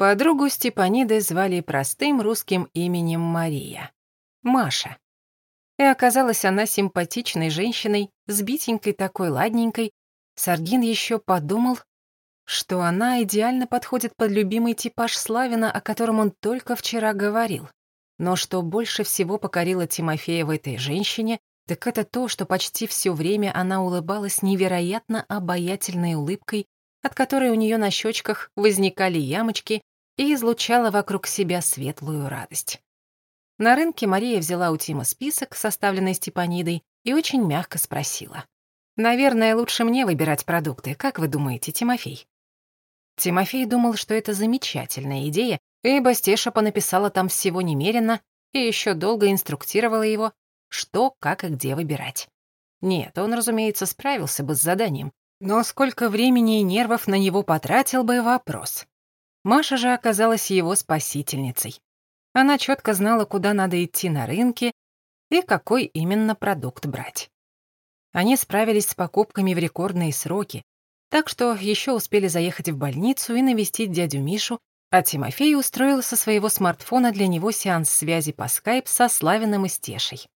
Подругу Степаниды звали простым русским именем Мария. Маша. И оказалась она симпатичной женщиной, сбитенькой такой ладненькой. Саргин еще подумал, что она идеально подходит под любимый типаж Славина, о котором он только вчера говорил. Но что больше всего покорило Тимофея в этой женщине, так это то, что почти все время она улыбалась невероятно обаятельной улыбкой, от которой у нее на щечках возникали ямочки и излучала вокруг себя светлую радость. На рынке Мария взяла у Тима список, составленный Степанидой, и очень мягко спросила. «Наверное, лучше мне выбирать продукты, как вы думаете, Тимофей?» Тимофей думал, что это замечательная идея, ибо Стеша понаписала там всего немерено и еще долго инструктировала его, что, как и где выбирать. Нет, он, разумеется, справился бы с заданием, но сколько времени и нервов на него потратил бы вопрос. Маша же оказалась его спасительницей. Она четко знала, куда надо идти на рынке и какой именно продукт брать. Они справились с покупками в рекордные сроки, так что еще успели заехать в больницу и навестить дядю Мишу, а Тимофей устроил со своего смартфона для него сеанс связи по скайп со Славиным и Стешей.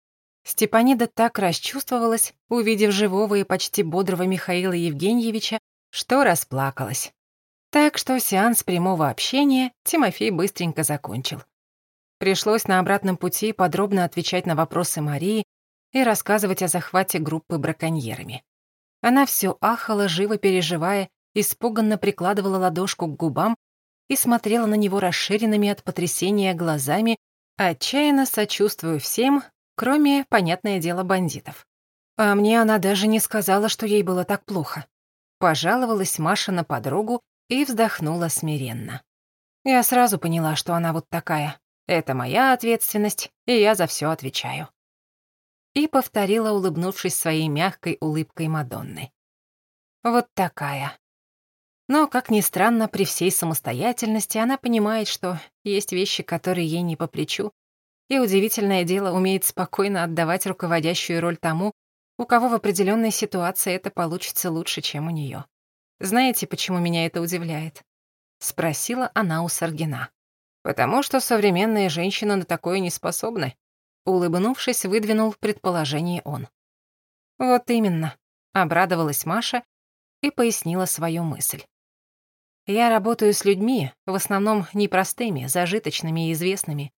Степанида так расчувствовалась, увидев живого и почти бодрого Михаила Евгеньевича, что расплакалась. Так что сеанс прямого общения Тимофей быстренько закончил. Пришлось на обратном пути подробно отвечать на вопросы Марии и рассказывать о захвате группы браконьерами. Она все ахала, живо переживая, испуганно прикладывала ладошку к губам и смотрела на него расширенными от потрясения глазами, отчаянно сочувствуя всем, Кроме, понятное дело, бандитов. А мне она даже не сказала, что ей было так плохо. Пожаловалась Маша на подругу и вздохнула смиренно. Я сразу поняла, что она вот такая. Это моя ответственность, и я за все отвечаю. И повторила, улыбнувшись своей мягкой улыбкой Мадонны. Вот такая. Но, как ни странно, при всей самостоятельности она понимает, что есть вещи, которые ей не по плечу, и, удивительное дело, умеет спокойно отдавать руководящую роль тому, у кого в определенной ситуации это получится лучше, чем у нее. Знаете, почему меня это удивляет? Спросила она у Саргина. Потому что современные женщины на такое не способны. Улыбнувшись, выдвинул предположение он. Вот именно, обрадовалась Маша и пояснила свою мысль. Я работаю с людьми, в основном непростыми, зажиточными и известными,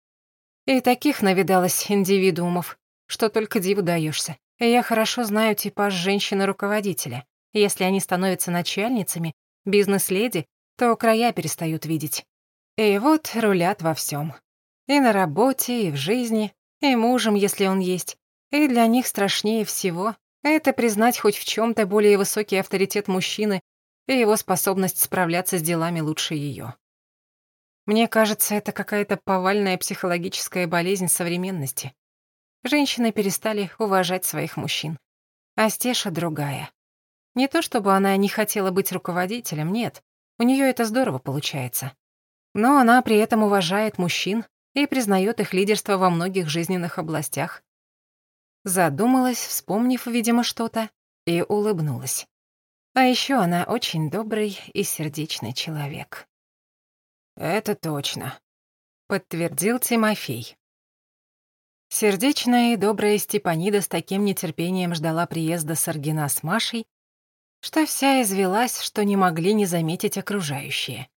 и таких навидалось индивидуумов, что только диву даешься. я хорошо знаю типаж женщины-руководителя. Если они становятся начальницами, бизнес-леди, то края перестают видеть. И вот рулят во всем. И на работе, и в жизни, и мужем, если он есть. И для них страшнее всего — это признать хоть в чем то более высокий авторитет мужчины и его способность справляться с делами лучше ее. Мне кажется, это какая-то повальная психологическая болезнь современности. Женщины перестали уважать своих мужчин. А Стеша другая. Не то чтобы она не хотела быть руководителем, нет. У нее это здорово получается. Но она при этом уважает мужчин и признает их лидерство во многих жизненных областях. Задумалась, вспомнив, видимо, что-то, и улыбнулась. А еще она очень добрый и сердечный человек. «Это точно», — подтвердил Тимофей. Сердечная и добрая Степанида с таким нетерпением ждала приезда Саргина с Машей, что вся извелась, что не могли не заметить окружающие.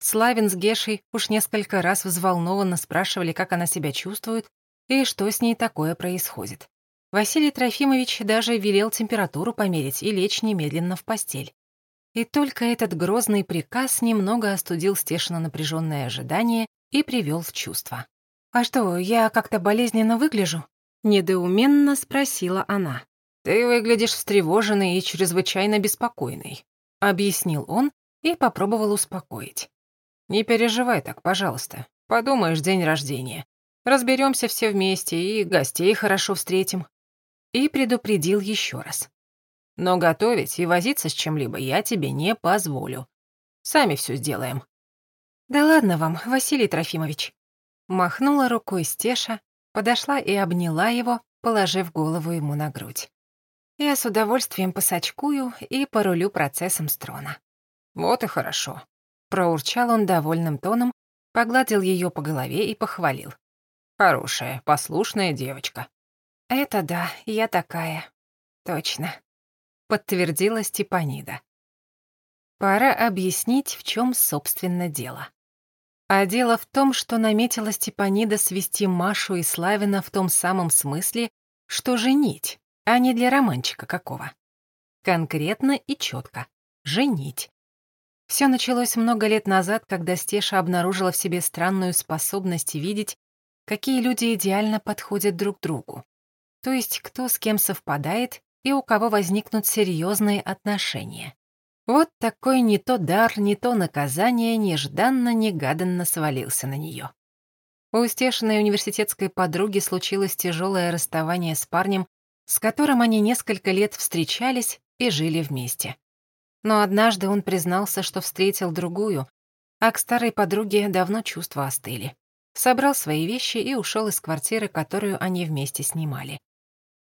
Славин с Гешей уж несколько раз взволнованно спрашивали, как она себя чувствует и что с ней такое происходит. Василий Трофимович даже велел температуру померить и лечь немедленно в постель. И только этот грозный приказ немного остудил Стешина напряженное ожидание и привел в чувство. «А что, я как-то болезненно выгляжу?» — недоуменно спросила она. «Ты выглядишь встревоженный и чрезвычайно беспокойный», — объяснил он и попробовал успокоить. «Не переживай так, пожалуйста. Подумаешь, день рождения. Разберемся все вместе и гостей хорошо встретим». И предупредил еще раз. Но готовить и возиться с чем-либо я тебе не позволю. Сами все сделаем». «Да ладно вам, Василий Трофимович». Махнула рукой Стеша, подошла и обняла его, положив голову ему на грудь. Я с удовольствием посачкую и порулю процессом строна. «Вот и хорошо», Проурчал он довольным тоном, погладил ее по голове и похвалил. «Хорошая, послушная девочка». «Это да, я такая. Точно», — подтвердила Степанида. Пора объяснить, в чем, собственно, дело. А дело в том, что наметила Степанида свести Машу и Славина в том самом смысле, что женить, а не для романчика какого. Конкретно и четко. Женить. Все началось много лет назад, когда Стеша обнаружила в себе странную способность видеть, какие люди идеально подходят друг другу. То есть кто с кем совпадает и у кого возникнут серьезные отношения. Вот такой не то дар, не то наказание нежданно-негаданно свалился на нее. У Стешиной университетской подруги случилось тяжелое расставание с парнем, с которым они несколько лет встречались и жили вместе. Но однажды он признался, что встретил другую, а к старой подруге давно чувства остыли. Собрал свои вещи и ушел из квартиры, которую они вместе снимали.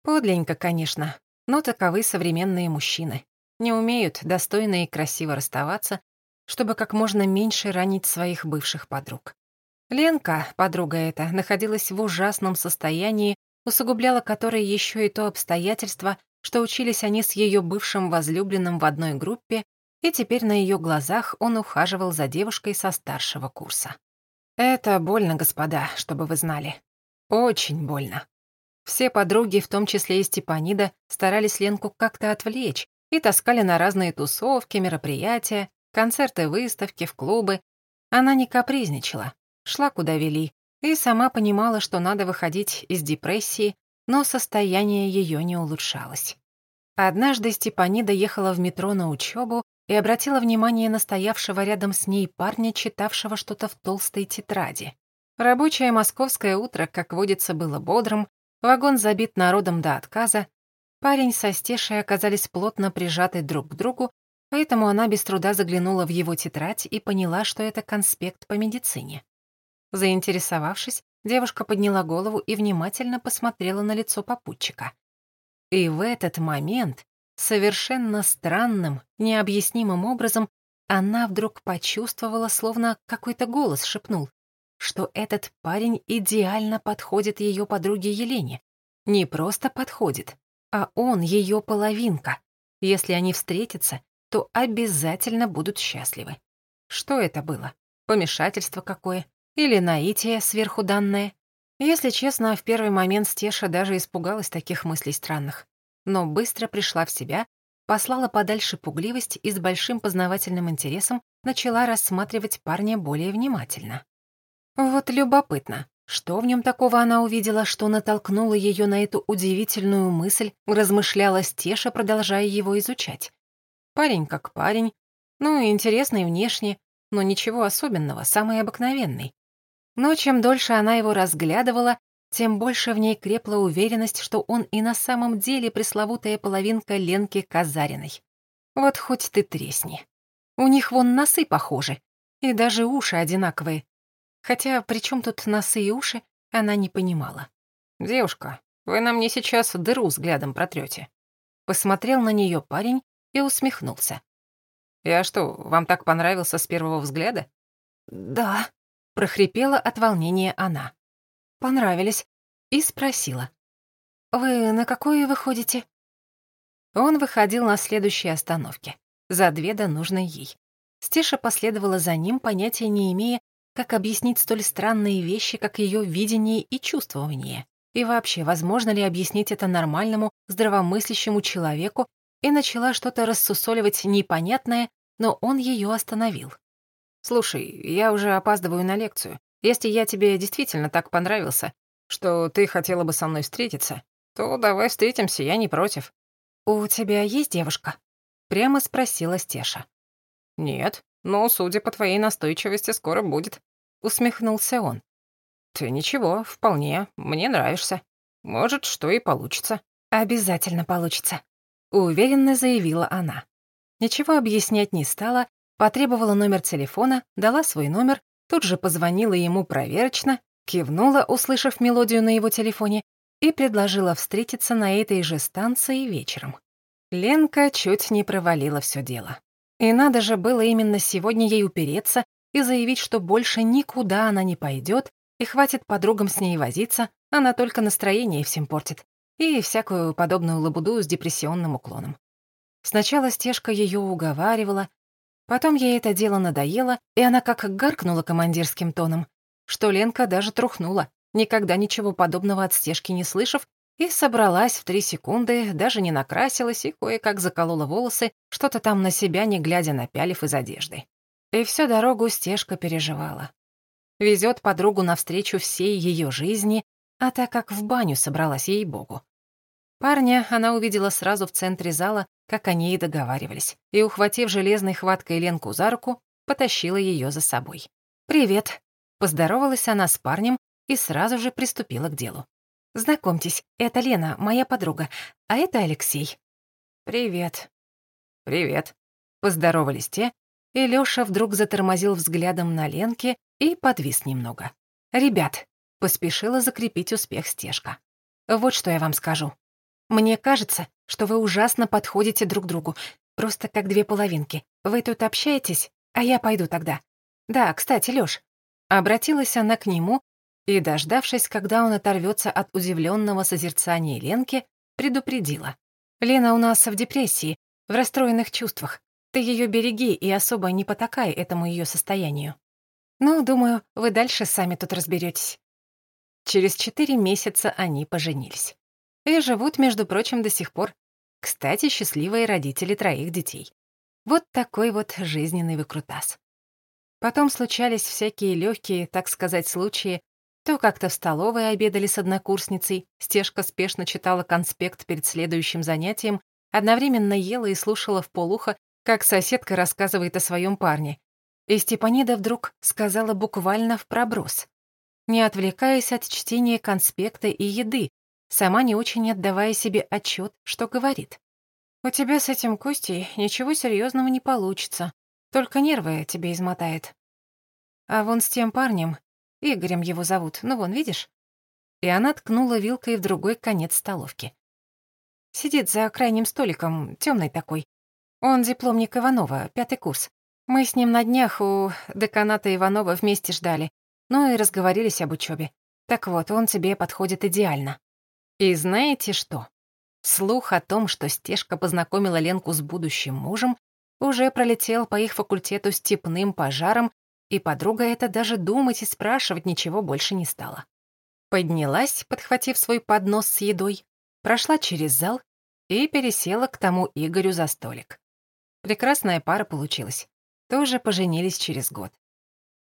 Подленько, конечно, но таковы современные мужчины. Не умеют достойно и красиво расставаться, чтобы как можно меньше ранить своих бывших подруг. Ленка, подруга эта, находилась в ужасном состоянии, усугубляла которое еще и то обстоятельство, что учились они с ее бывшим возлюбленным в одной группе, и теперь на ее глазах он ухаживал за девушкой со старшего курса. Это больно, господа, чтобы вы знали. Очень больно. Все подруги, в том числе и Степанида, старались Ленку как-то отвлечь и таскали на разные тусовки, мероприятия, концерты, выставки, в клубы. Она не капризничала, шла куда вели, и сама понимала, что надо выходить из депрессии, но состояние ее не улучшалось. Однажды Степанида ехала в метро на учебу и обратила внимание на стоявшего рядом с ней парня, читавшего что-то в толстой тетради. Рабочее московское утро, как водится, было бодрым, вагон забит народом до отказа, парень со стешей оказались плотно прижаты друг к другу, поэтому она без труда заглянула в его тетрадь и поняла, что это конспект по медицине. Заинтересовавшись, Девушка подняла голову и внимательно посмотрела на лицо попутчика. И в этот момент, совершенно странным, необъяснимым образом, она вдруг почувствовала, словно какой-то голос шепнул, что этот парень идеально подходит ее подруге Елене. Не просто подходит, а он ее половинка. Если они встретятся, то обязательно будут счастливы. Что это было? Помешательство какое? Или наитие сверху данное. Если честно, в первый момент Стеша даже испугалась таких мыслей странных. Но быстро пришла в себя, послала подальше пугливость и с большим познавательным интересом начала рассматривать парня более внимательно. Вот любопытно, что в нем такого она увидела, что натолкнуло ее на эту удивительную мысль, размышляла Стеша, продолжая его изучать. Парень как парень, ну, интересный внешне, но ничего особенного, самый обыкновенный. Но чем дольше она его разглядывала, тем больше в ней крепла уверенность, что он и на самом деле пресловутая половинка Ленки Казариной. Вот хоть ты тресни. У них вон носы похожи, и даже уши одинаковые. Хотя при чем тут носы и уши, она не понимала. «Девушка, вы на мне сейчас дыру взглядом протрете. Посмотрел на нее парень и усмехнулся. «Я что, вам так понравился с первого взгляда?» «Да», прохрипела от волнения она. Понравились. И спросила. «Вы на какую выходите?» Он выходил на следующей остановке, за две до нужной ей. Стеша последовала за ним, понятия не имея, как объяснить столь странные вещи, как ее видение и чувствование. И вообще, возможно ли объяснить это нормальному, здравомыслящему человеку, и начала что-то рассусоливать непонятное, но он ее остановил. «Слушай, я уже опаздываю на лекцию. Если я тебе действительно так понравился, что ты хотела бы со мной встретиться, то давай встретимся, я не против». «У тебя есть девушка?» — прямо спросила Стеша. «Нет, но, судя по твоей настойчивости, скоро будет», — усмехнулся он. «Ты ничего, вполне, мне нравишься. Может, что и получится». «Обязательно получится», — уверенно заявила она. Ничего объяснять не стала Потребовала номер телефона, дала свой номер, тут же позвонила ему проверочно, кивнула, услышав мелодию на его телефоне, и предложила встретиться на этой же станции вечером. Ленка чуть не провалила все дело. И надо же было именно сегодня ей упереться и заявить, что больше никуда она не пойдет, и хватит подругам с ней возиться, она только настроение всем портит, и всякую подобную лабуду с депрессионным уклоном. Сначала стежка ее уговаривала, потом ей это дело надоело, и она как гаркнула командирским тоном, что Ленка даже трухнула, никогда ничего подобного от стежки не слышав, и собралась в три секунды, даже не накрасилась и кое-как заколола волосы, что-то там на себя, не глядя напялив из одежды. И всю дорогу стежка переживала. Везет подругу навстречу всей ее жизни, а так как в баню собралась ей-богу. Парня она увидела сразу в центре зала, как они и договаривались, и, ухватив железной хваткой Ленку за руку, потащила ее за собой. «Привет», — поздоровалась она с парнем и сразу же приступила к делу. «Знакомьтесь, это Лена, моя подруга, а это Алексей». «Привет». «Привет», — поздоровались те, и Лёша вдруг затормозил взглядом на Ленке и подвис немного. «Ребят», — поспешила закрепить успех стежка. «Вот что я вам скажу. Мне кажется, что вы ужасно подходите друг другу, просто как две половинки. Вы тут общаетесь, а я пойду тогда. Да, кстати, Лёш». Обратилась она к нему и, дождавшись, когда он оторвется от удивленного созерцания Ленки, предупредила. «Лена у нас в депрессии, в расстроенных чувствах. Ты ее береги и особо не потакай этому ее состоянию. Ну, думаю, вы дальше сами тут разберетесь. Через четыре месяца они поженились. И живут, между прочим, до сих пор. Кстати, счастливые родители троих детей. Вот такой вот жизненный выкрутас. Потом случались всякие легкие, так сказать, случаи, то как-то в столовой обедали с однокурсницей, Стежка спешно читала конспект перед следующим занятием, одновременно ела и слушала в полухо, как соседка рассказывает о своем парне. И Степанида вдруг сказала буквально в проброс, не отвлекаясь от чтения конспекта и еды, сама не очень отдавая себе отчет, что говорит. «У тебя с этим Костей ничего серьезного не получится, только нервы тебе измотает. А вон с тем парнем Игорем его зовут, ну вон, видишь?» И она ткнула вилкой в другой конец столовки. Сидит за крайним столиком, темный такой. Он дипломник Иванова, пятый курс. Мы с ним на днях у деканата Иванова вместе ждали, ну и разговорились об учебе. Так вот, он тебе подходит идеально. И знаете что? Слух о том, что Стежка познакомила Ленку с будущим мужем, уже пролетел по их факультету степным пожаром и подруга это даже думать и спрашивать ничего больше не стала. Поднялась, подхватив свой поднос с едой, прошла через зал и пересела к тому Игорю за столик. Прекрасная пара получилась. Тоже поженились через год.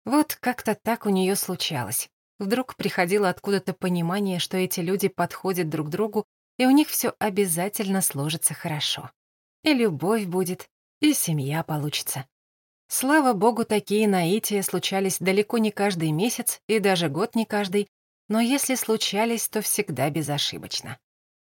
Вот как-то так у нее случалось. Вдруг приходило откуда-то понимание, что эти люди подходят друг другу, и у них все обязательно сложится хорошо. И любовь будет, и семья получится. Слава богу, такие наития случались далеко не каждый месяц и даже год не каждый, но если случались, то всегда безошибочно.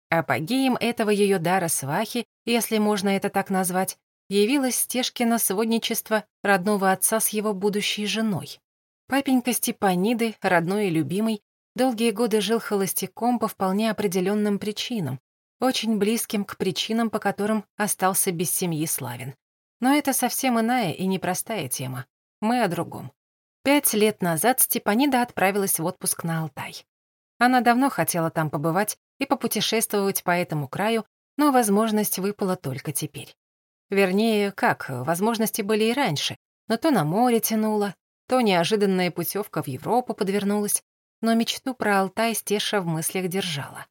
Апогеем этого ее дара свахи, если можно это так назвать, явилось Стешкино сводничество родного отца с его будущей женой. Папенька Степаниды, родной и любимый, долгие годы жил холостяком по вполне определенным причинам, очень близким к причинам, по которым остался без семьи Славин. Но это совсем иная и непростая тема. Мы о другом. Пять лет назад Степанида отправилась в отпуск на Алтай. Она давно хотела там побывать и попутешествовать по этому краю, но возможность выпала только теперь. Вернее, как, возможности были и раньше, но то на море тянуло, то неожиданная путевка в Европу подвернулась, но мечту про Алтай Стеша в мыслях держала.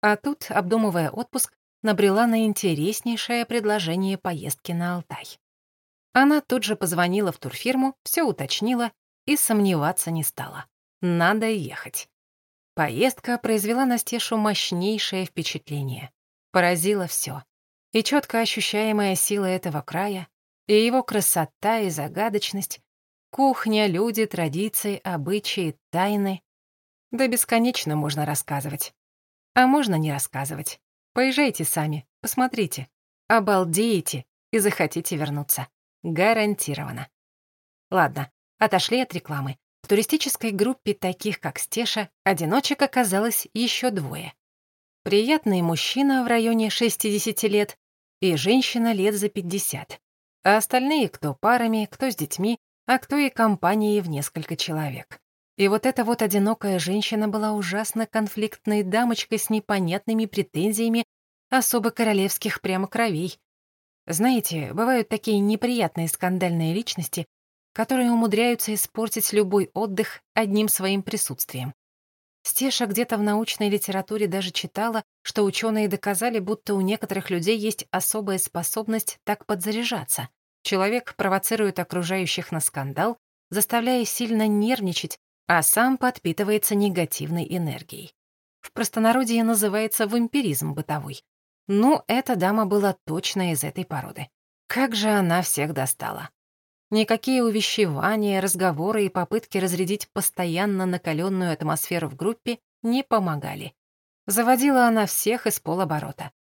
А тут, обдумывая отпуск, набрела на интереснейшее предложение поездки на Алтай. Она тут же позвонила в турфирму, все уточнила и сомневаться не стала. Надо ехать. Поездка произвела на Стешу мощнейшее впечатление. Поразило все. И четко ощущаемая сила этого края, и его красота и загадочность, кухня, люди, традиции, обычаи, тайны. Да бесконечно можно рассказывать. А можно не рассказывать. Поезжайте сами, посмотрите. Обалдеете и захотите вернуться. Гарантированно. Ладно, отошли от рекламы. В туристической группе таких, как Стеша, одиночек оказалось еще двое. Приятный мужчина в районе 60 лет и женщина лет за 50. а остальные кто парами, кто с детьми, а кто и компанией в несколько человек. И вот эта вот одинокая женщина была ужасно конфликтной дамочкой с непонятными претензиями особо королевских прямо кровей. Знаете, бывают такие неприятные скандальные личности, которые умудряются испортить любой отдых одним своим присутствием. Стеша где-то в научной литературе даже читала, что ученые доказали, будто у некоторых людей есть особая способность так подзаряжаться. Человек провоцирует окружающих на скандал, заставляя сильно нервничать, а сам подпитывается негативной энергией. В простонародье называется вампиризм бытовой. Ну, эта дама была точно из этой породы. Как же она всех достала. Никакие увещевания, разговоры и попытки разрядить постоянно накаленную атмосферу в группе не помогали. Заводила она всех из полоборота.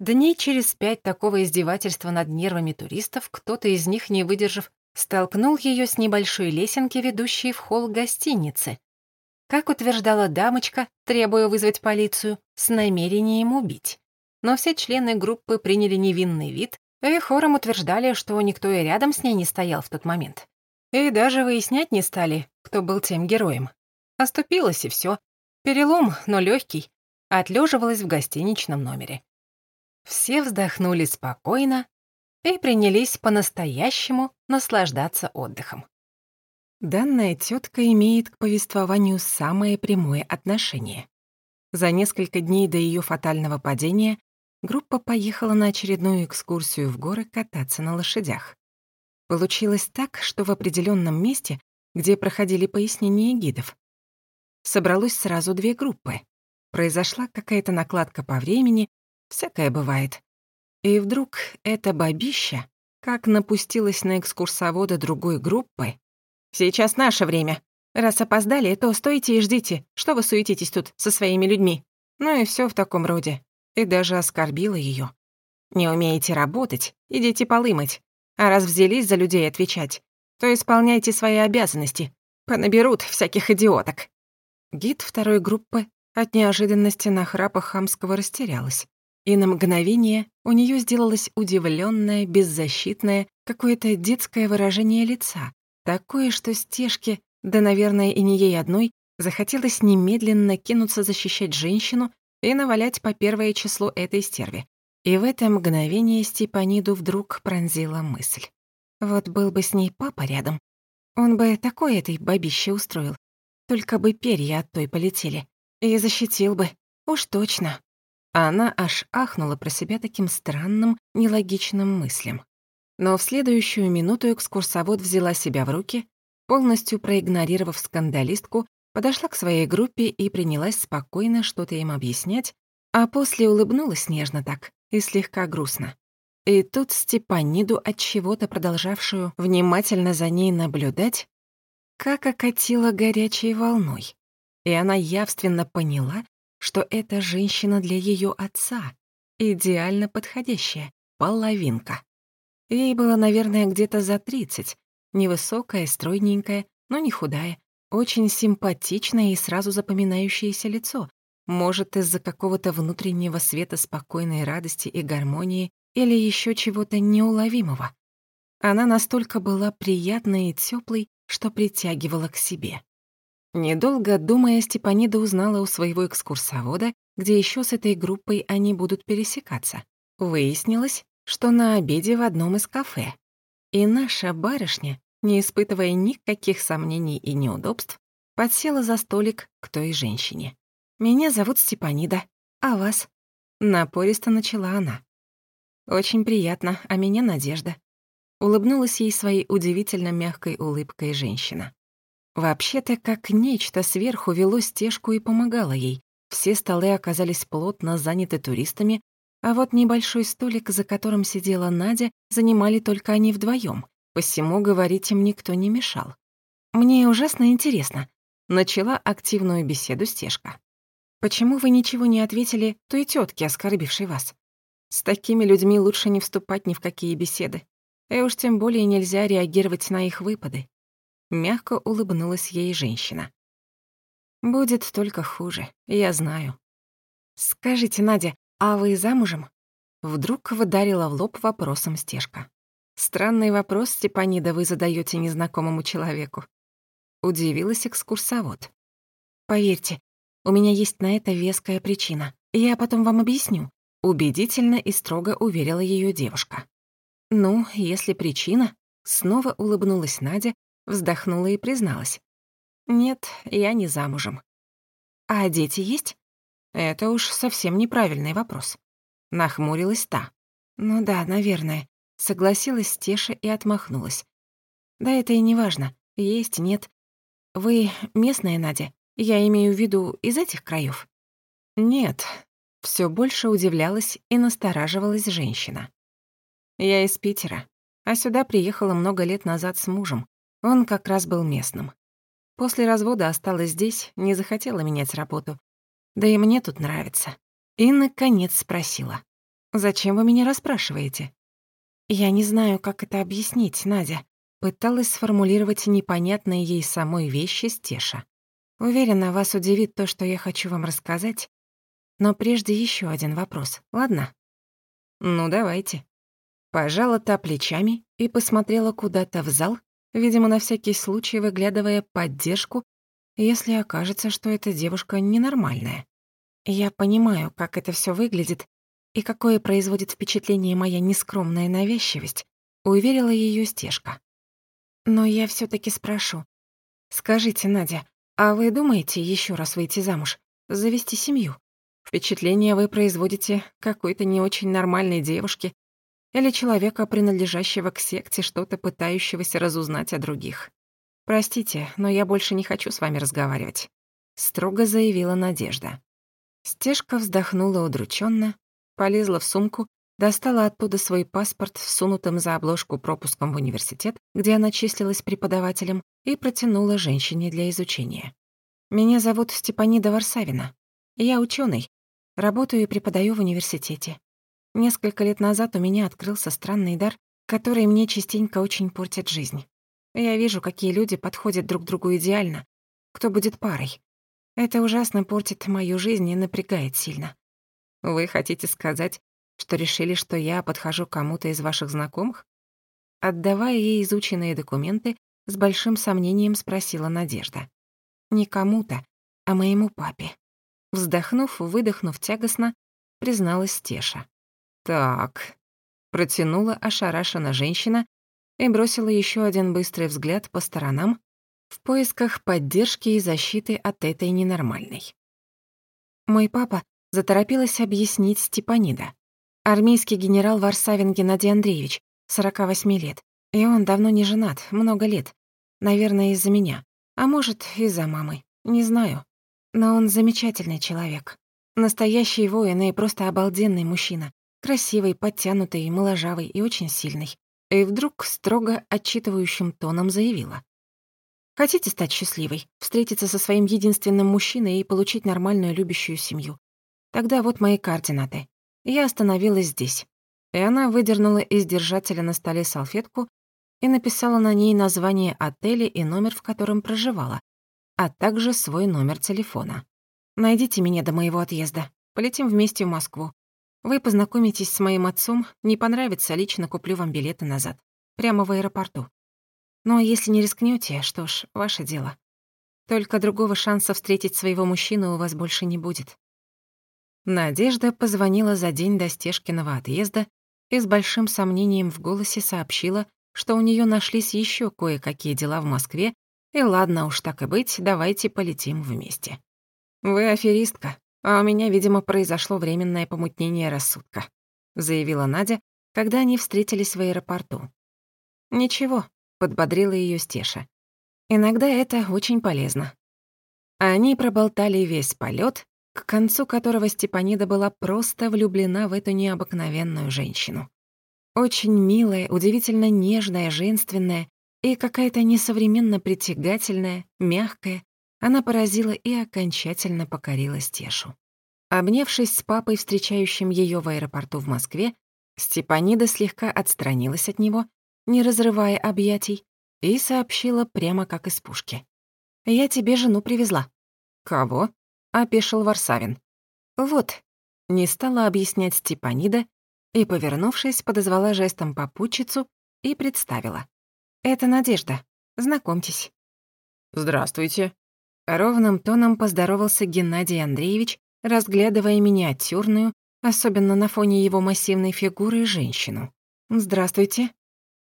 Дней через пять такого издевательства над нервами туристов кто-то из них, не выдержав, столкнул ее с небольшой лесенки, ведущей в холл гостиницы. Как утверждала дамочка, требуя вызвать полицию, с намерением убить. Но все члены группы приняли невинный вид и хором утверждали, что никто и рядом с ней не стоял в тот момент. И даже выяснять не стали, кто был тем героем. Оступилась и все. Перелом, но легкий, отлеживалась в гостиничном номере. Все вздохнули спокойно и принялись по-настоящему наслаждаться отдыхом. Данная тетка имеет к повествованию самое прямое отношение. За несколько дней до ее фатального падения группа поехала на очередную экскурсию в горы кататься на лошадях. Получилось так, что в определенном месте, где проходили пояснения гидов, собралось сразу две группы. Произошла какая-то накладка по времени, всякое бывает. И вдруг эта бабища как напустилась на экскурсовода другой группы. «Сейчас наше время. Раз опоздали, то стойте и ждите. Что вы суетитесь тут со своими людьми?» Ну и все в таком роде и даже оскорбила ее. «Не умеете работать? Идите полы мыть. А раз взялись за людей отвечать, то исполняйте свои обязанности. Понаберут всяких идиоток». Гид второй группы от неожиданности на храпах хамского растерялась. И на мгновение у нее сделалось удивленное, беззащитное, какое-то детское выражение лица. Такое, что стежки, да, наверное, и не ей одной, захотелось немедленно кинуться защищать женщину, и навалять по первое число этой стерви. И в это мгновение Степаниду вдруг пронзила мысль. Вот был бы с ней папа рядом, он бы такое этой бабище устроил. Только бы перья от той полетели. И защитил бы. Уж точно. Она аж ахнула про себя таким странным, нелогичным мыслям. Но в следующую минуту экскурсовод взяла себя в руки, полностью проигнорировав скандалистку подошла к своей группе и принялась спокойно что-то им объяснять, а после улыбнулась нежно так и слегка грустно. И тут Степаниду, от чего-то продолжавшую внимательно за ней наблюдать, как окатила горячей волной. И она явственно поняла, что эта женщина для ее отца, идеально подходящая, половинка. Ей было, наверное, где-то за тридцать, невысокая, стройненькая, но не худая, очень симпатичное и сразу запоминающееся лицо. Может, из-за какого-то внутреннего света спокойной радости и гармонии или еще чего-то неуловимого. Она настолько была приятной и теплой, что притягивала к себе. Недолго думая, Степанида узнала у своего экскурсовода, где еще с этой группой они будут пересекаться. Выяснилось, что на обеде в одном из кафе. И наша барышня не испытывая никаких сомнений и неудобств, подсела за столик к той женщине. «Меня зовут Степанида, а вас?» Напористо начала она. «Очень приятно, а меня Надежда». Улыбнулась ей своей удивительно мягкой улыбкой женщина. Вообще-то, как нечто сверху вело стежку и помогало ей. Все столы оказались плотно заняты туристами, а вот небольшой столик, за которым сидела Надя, занимали только они вдвоем посему говорить им никто не мешал. «Мне ужасно интересно», — начала активную беседу Стежка. «Почему вы ничего не ответили той тетке, оскорбившей вас? С такими людьми лучше не вступать ни в какие беседы. И уж тем более нельзя реагировать на их выпады». Мягко улыбнулась ей женщина. «Будет только хуже, я знаю». «Скажите, Надя, а вы замужем?» Вдруг выдарила в лоб вопросом Стежка. Странный вопрос, Степанида, вы задаете незнакомому человеку. Удивилась экскурсовод. Поверьте, у меня есть на это веская причина. Я потом вам объясню. Убедительно и строго уверила ее девушка. Ну, если причина, снова улыбнулась Надя, вздохнула и призналась. Нет, я не замужем. А дети есть? Это уж совсем неправильный вопрос. Нахмурилась та. Ну да, наверное. Согласилась Теша и отмахнулась. Да это и не важно, есть, нет. Вы местная, Надя? Я имею в виду из этих краев. Нет. Все больше удивлялась и настораживалась женщина. Я из Питера, а сюда приехала много лет назад с мужем. Он как раз был местным. После развода осталась здесь, не захотела менять работу. Да и мне тут нравится. И, наконец, спросила. «Зачем вы меня расспрашиваете?» Я не знаю, как это объяснить, Надя. Пыталась сформулировать непонятные ей самой вещи Стеша. Уверена, вас удивит то, что я хочу вам рассказать. Но прежде еще один вопрос, ладно? Ну, давайте. Пожала та плечами и посмотрела куда-то в зал, видимо, на всякий случай выглядывая поддержку, если окажется, что эта девушка ненормальная. Я понимаю, как это все выглядит, и какое производит впечатление моя нескромная навязчивость, уверила ее стежка. Но я все таки спрошу. Скажите, Надя, а вы думаете еще раз выйти замуж, завести семью? Впечатление вы производите какой-то не очень нормальной девушки или человека, принадлежащего к секте, что-то пытающегося разузнать о других. Простите, но я больше не хочу с вами разговаривать, строго заявила Надежда. Стежка вздохнула удрученно, полезла в сумку, достала оттуда свой паспорт, всунутым за обложку пропуском в университет, где она числилась преподавателем, и протянула женщине для изучения. «Меня зовут Степанида Варсавина. Я ученый, работаю и преподаю в университете. Несколько лет назад у меня открылся странный дар, который мне частенько очень портит жизнь. Я вижу, какие люди подходят друг другу идеально, кто будет парой. Это ужасно портит мою жизнь и напрягает сильно. Вы хотите сказать, что решили, что я подхожу кому-то из ваших знакомых? Отдавая ей изученные документы, с большим сомнением спросила Надежда. Не кому-то, а моему папе. Вздохнув, выдохнув тягостно, призналась Теша. «Так», — протянула ошарашена женщина и бросила еще один быстрый взгляд по сторонам в поисках поддержки и защиты от этой ненормальной. Мой папа заторопилась объяснить Степанида. Армейский генерал Варсавин Геннадий Андреевич, 48 лет. И он давно не женат, много лет. Наверное, из-за меня. А может, из-за мамы. Не знаю. Но он замечательный человек. Настоящий воин и просто обалденный мужчина. Красивый, подтянутый, моложавый и очень сильный. И вдруг строго отчитывающим тоном заявила. Хотите стать счастливой, встретиться со своим единственным мужчиной и получить нормальную любящую семью? Тогда вот мои координаты. Я остановилась здесь. И она выдернула из держателя на столе салфетку и написала на ней название отеля и номер, в котором проживала, а также свой номер телефона. Найдите меня до моего отъезда. Полетим вместе в Москву. Вы познакомитесь с моим отцом, не понравится, лично куплю вам билеты назад. Прямо в аэропорту. Но если не рискнете, что ж, ваше дело. Только другого шанса встретить своего мужчину у вас больше не будет. Надежда позвонила за день до Стешкиного отъезда и с большим сомнением в голосе сообщила, что у нее нашлись еще кое-какие дела в Москве, и ладно уж так и быть, давайте полетим вместе. «Вы аферистка, а у меня, видимо, произошло временное помутнение рассудка», заявила Надя, когда они встретились в аэропорту. «Ничего», — подбодрила ее Стеша. «Иногда это очень полезно». Они проболтали весь полет, к концу которого Степанида была просто влюблена в эту необыкновенную женщину. Очень милая, удивительно нежная, женственная и какая-то несовременно притягательная, мягкая, она поразила и окончательно покорила Стешу. Обнявшись с папой, встречающим ее в аэропорту в Москве, Степанида слегка отстранилась от него, не разрывая объятий, и сообщила прямо как из пушки. «Я тебе жену привезла». «Кого?» — опешил Варсавин. «Вот», — не стала объяснять Степанида и, повернувшись, подозвала жестом попутчицу, и представила. «Это Надежда. Знакомьтесь». «Здравствуйте». Ровным тоном поздоровался Геннадий Андреевич, разглядывая миниатюрную, особенно на фоне его массивной фигуры, женщину. «Здравствуйте».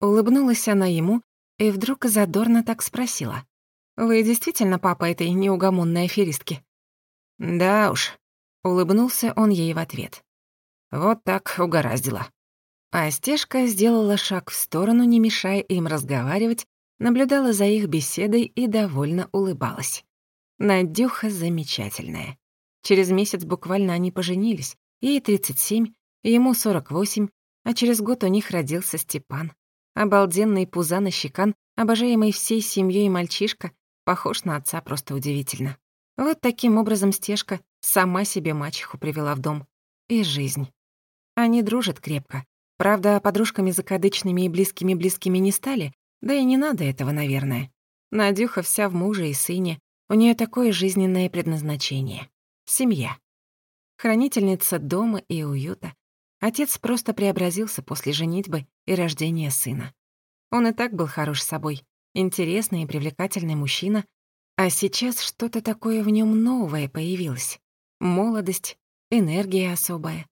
Улыбнулась она ему и вдруг задорно так спросила. «Вы действительно папа этой неугомонной аферистки?» «Да уж», — улыбнулся он ей в ответ. «Вот так угораздило». А Стежка сделала шаг в сторону, не мешая им разговаривать, наблюдала за их беседой и довольно улыбалась. Надюха замечательная. Через месяц буквально они поженились. Ей 37, ему 48, а через год у них родился Степан. Обалденный пузан щекан, обожаемый всей семьей мальчишка, похож на отца просто удивительно. Вот таким образом Стежка сама себе мачеху привела в дом. И жизнь. Они дружат крепко. Правда, подружками закадычными и близкими-близкими не стали, да и не надо этого, наверное. Надюха вся в муже и сыне, у нее такое жизненное предназначение. Семья. Хранительница дома и уюта. Отец просто преобразился после женитьбы и рождения сына. Он и так был хорош собой, интересный и привлекательный мужчина, а сейчас что-то такое в нем новое появилось. Молодость, энергия особая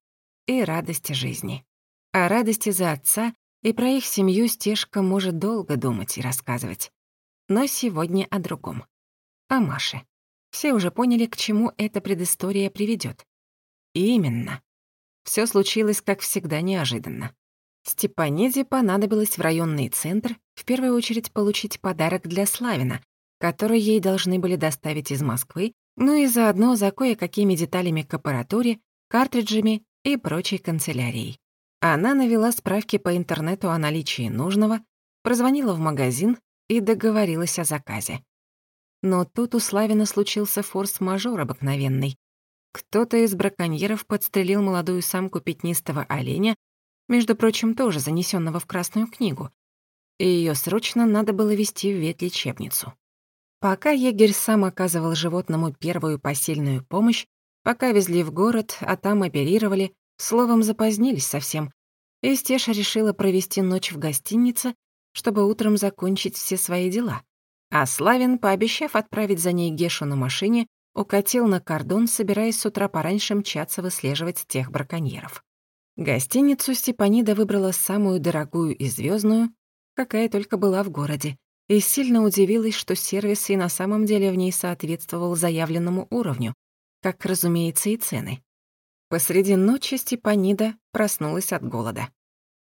и радость жизни. О радости за отца и про их семью Стежка может долго думать и рассказывать. Но сегодня о другом. О Маше. Все уже поняли, к чему эта предыстория приведет. Именно. Все случилось, как всегда, неожиданно. Степаниде понадобилось в районный центр в первую очередь получить подарок для Славина, который ей должны были доставить из Москвы, ну и заодно за кое-какими деталями к аппаратуре, картриджами и прочей канцелярией. Она навела справки по интернету о наличии нужного, прозвонила в магазин и договорилась о заказе. Но тут у Славина случился форс-мажор обыкновенный. Кто-то из браконьеров подстрелил молодую самку пятнистого оленя, между прочим, тоже занесенного в Красную книгу, и ее срочно надо было вести в ветлечебницу. Пока егерь сам оказывал животному первую посильную помощь, пока везли в город, а там оперировали, словом, запозднились совсем, и Стеша решила провести ночь в гостинице, чтобы утром закончить все свои дела. А Славин, пообещав отправить за ней Гешу на машине, укатил на кордон, собираясь с утра пораньше мчаться выслеживать тех браконьеров. Гостиницу Степанида выбрала самую дорогую и звездную, какая только была в городе, и сильно удивилась, что сервис и на самом деле в ней соответствовал заявленному уровню, как, разумеется, и цены. Посреди ночи Степанида проснулась от голода.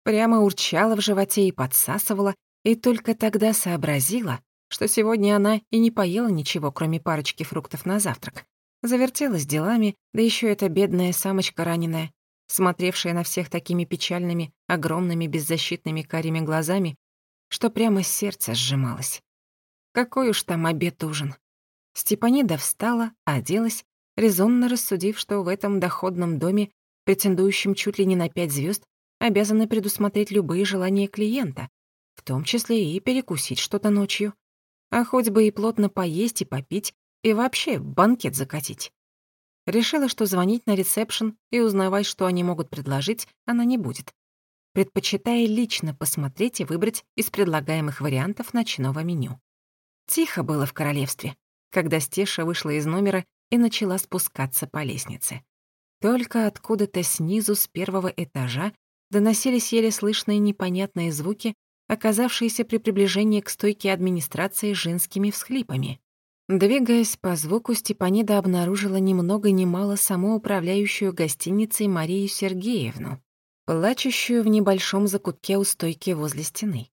Прямо урчала в животе и подсасывала, и только тогда сообразила, что сегодня она и не поела ничего, кроме парочки фруктов на завтрак. Завертелась делами, да еще эта бедная самочка раненая, смотревшая на всех такими печальными, огромными, беззащитными карими глазами, что прямо сердце сжималось. Какой уж там обед-ужин. Степанида встала, оделась, резонно рассудив, что в этом доходном доме, претендующем чуть ли не на пять звезд, обязаны предусмотреть любые желания клиента, в том числе и перекусить что-то ночью а хоть бы и плотно поесть и попить, и вообще банкет закатить. Решила, что звонить на ресепшн и узнавать, что они могут предложить, она не будет, предпочитая лично посмотреть и выбрать из предлагаемых вариантов ночного меню. Тихо было в королевстве, когда Стеша вышла из номера и начала спускаться по лестнице. Только откуда-то снизу, с первого этажа, доносились еле слышные непонятные звуки, оказавшиеся при приближении к стойке администрации женскими всхлипами. Двигаясь по звуку, Степанида обнаружила ни много ни мало самоуправляющую гостиницей Марию Сергеевну, плачущую в небольшом закутке у стойки возле стены.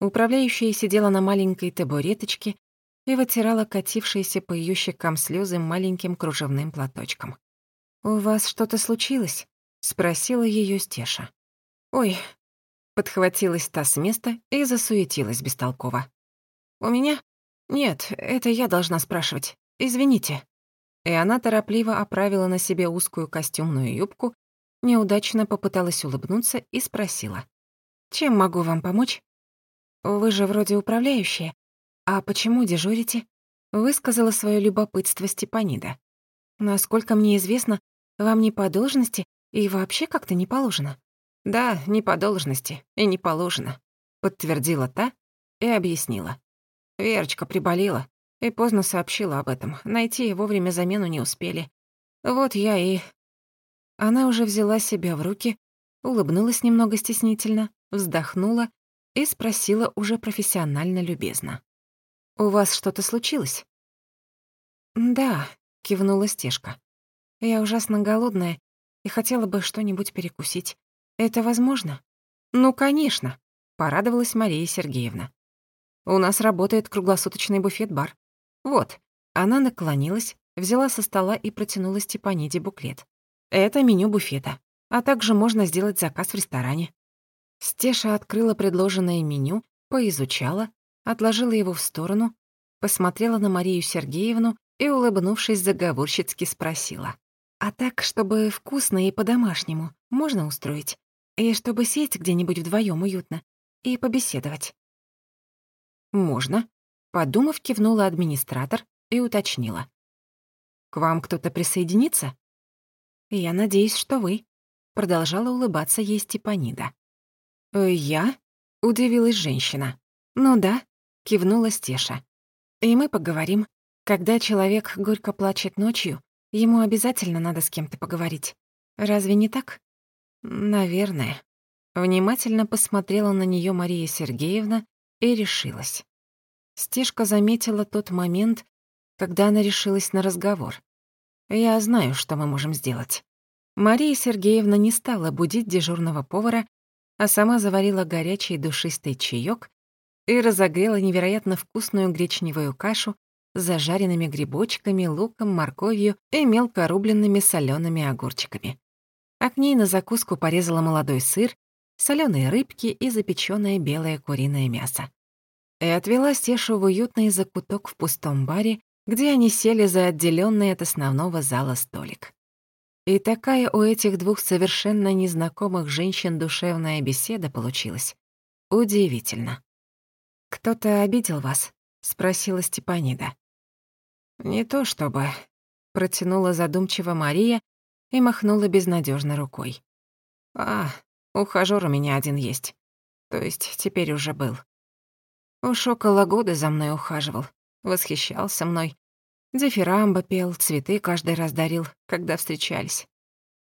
Управляющая сидела на маленькой табуреточке и вытирала катившиеся по ее щекам слезы маленьким кружевным платочком. «У вас что-то случилось?» — спросила ее Стеша. «Ой, Подхватилась та с места и засуетилась бестолково. «У меня? Нет, это я должна спрашивать. Извините». И она торопливо оправила на себе узкую костюмную юбку, неудачно попыталась улыбнуться и спросила. «Чем могу вам помочь?» «Вы же вроде управляющая. А почему дежурите?» Высказала свое любопытство Степанида. «Насколько мне известно, вам не по должности и вообще как-то не положено». Да, не по должности и не положено. подтвердила та и объяснила. Верочка приболела и поздно сообщила об этом. Найти вовремя замену не успели. Вот я и... Она уже взяла себя в руки, улыбнулась немного стеснительно, вздохнула и спросила уже профессионально любезно. «У вас что-то случилось?» «Да», — кивнула Стежка. «Я ужасно голодная и хотела бы что-нибудь перекусить. Это возможно?» «Ну, конечно», — порадовалась Мария Сергеевна. «У нас работает круглосуточный буфет-бар. Вот». Она наклонилась, взяла со стола и протянула Степаниде буклет. «Это меню буфета, а также можно сделать заказ в ресторане». Стеша открыла предложенное меню, поизучала, отложила его в сторону, посмотрела на Марию Сергеевну и, улыбнувшись, заговорщицки спросила. «А так, чтобы вкусно и по-домашнему, можно устроить? И чтобы сесть где-нибудь вдвоем уютно и побеседовать?» «Можно», — подумав, кивнула администратор и уточнила. «К вам кто-то присоединится?» «Я надеюсь, что вы», — продолжала улыбаться ей Степанида. «Э, «Я?» — удивилась женщина. «Ну да», — кивнула Стеша. «И мы поговорим. Когда человек горько плачет ночью, ему обязательно надо с кем-то поговорить. Разве не так?» «Наверное». Внимательно посмотрела на неё Мария Сергеевна и решилась. Стежка заметила тот момент, когда она решилась на разговор. «Я знаю, что мы можем сделать». Мария Сергеевна не стала будить дежурного повара а сама заварила горячий душистый чаёк и разогрела невероятно вкусную гречневую кашу с зажаренными грибочками, луком, морковью и мелко рубленными солёными огурчиками. А к ней на закуску порезала молодой сыр, солёные рыбки и запечённое белое куриное мясо. И отвела Стешу в уютный закуток в пустом баре, где они сели за отделённый от основного зала столик. И такая у этих двух совершенно незнакомых женщин душевная беседа получилась. Удивительно. «Кто-то обидел вас?» — спросила Степанида. «Не то чтобы...» — протянула задумчиво Мария и махнула безнадежно рукой. «А, ухажёр у меня один есть. То есть теперь уже был. Уж около года за мной ухаживал, восхищался мной, Дифирамбо пел, цветы каждый раз дарил, когда встречались.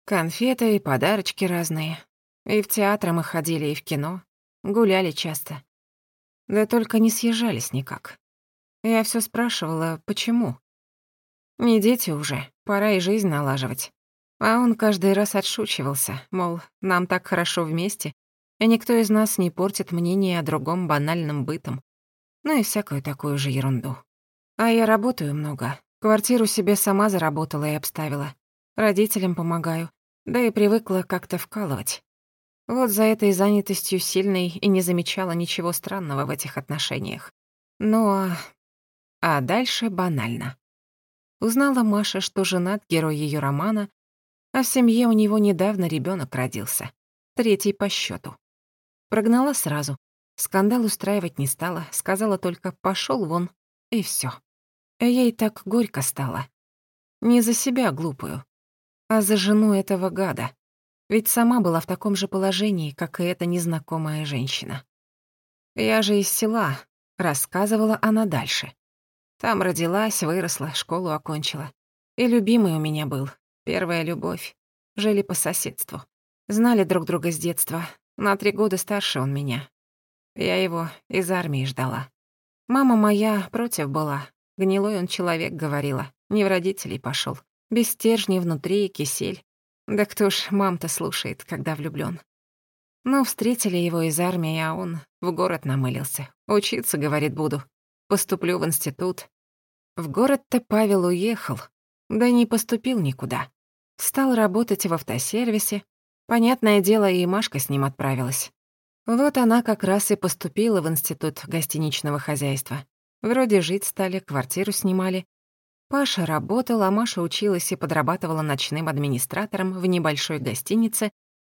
Конфеты и подарочки разные. И в театр мы ходили, и в кино. Гуляли часто. Да только не съезжались никак. Я всё спрашивала, почему. Не дети уже, пора и жизнь налаживать. А он каждый раз отшучивался, мол, нам так хорошо вместе, и никто из нас не портит мнение о другом банальном бытом. Ну и всякую такую же ерунду. А я работаю много. Квартиру себе сама заработала и обставила. Родителям помогаю. Да и привыкла как-то вкалывать. Вот за этой занятостью сильной и не замечала ничего странного в этих отношениях. Ну а... А дальше банально. Узнала Маша, что женат герой ее романа, а в семье у него недавно ребенок родился. Третий по счету. Прогнала сразу. Скандал устраивать не стала, сказала только пошел вон и все. Ей так горько стало. Не за себя глупую, а за жену этого гада. Ведь сама была в таком же положении, как и эта незнакомая женщина. «Я же из села», — рассказывала она дальше. «Там родилась, выросла, школу окончила. И любимый у меня был, первая любовь. Жили по соседству. Знали друг друга с детства. На три года старше он меня. Я его из армии ждала. Мама моя против была. Гнилой он человек, говорила. Не в родителей пошел. Без стержней внутри и кисель. Да кто ж мам-то слушает, когда влюблён. Ну, встретили его из армии, а он в город намылился. Учиться, говорит, буду. Поступлю в институт. В город-то Павел уехал. Да не поступил никуда. Стал работать в автосервисе. Понятное дело, и Машка с ним отправилась. Вот она как раз и поступила в институт гостиничного хозяйства. Вроде жить стали, квартиру снимали. Паша работал, а Маша училась и подрабатывала ночным администратором в небольшой гостинице,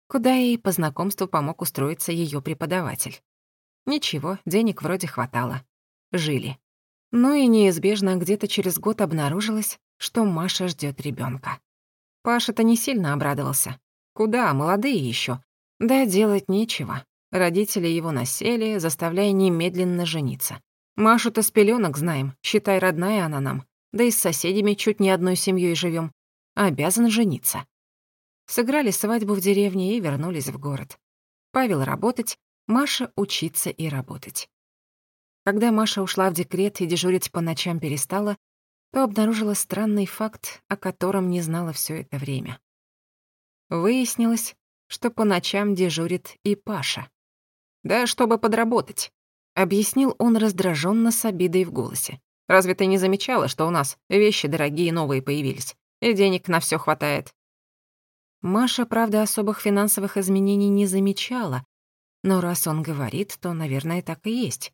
куда ей по знакомству помог устроиться ее преподаватель. Ничего, денег вроде хватало. Жили. Ну и неизбежно где-то через год обнаружилось, что Маша ждет ребенка. Паша-то не сильно обрадовался. Куда, молодые еще. Да делать нечего. Родители его насели, заставляя немедленно жениться. Машу-то с пеленок знаем, считай, родная она нам. Да и с соседями чуть не одной семьей живем. Обязан жениться. Сыграли свадьбу в деревне и вернулись в город. Павел работать, Маша учиться и работать. Когда Маша ушла в декрет и дежурить по ночам перестала, то обнаружила странный факт, о котором не знала все это время. Выяснилось, что по ночам дежурит и Паша. «Да чтобы подработать», — объяснил он раздраженно с обидой в голосе. «Разве ты не замечала, что у нас вещи дорогие новые появились, и денег на все хватает?» Маша, правда, особых финансовых изменений не замечала, но раз он говорит, то, наверное, так и есть.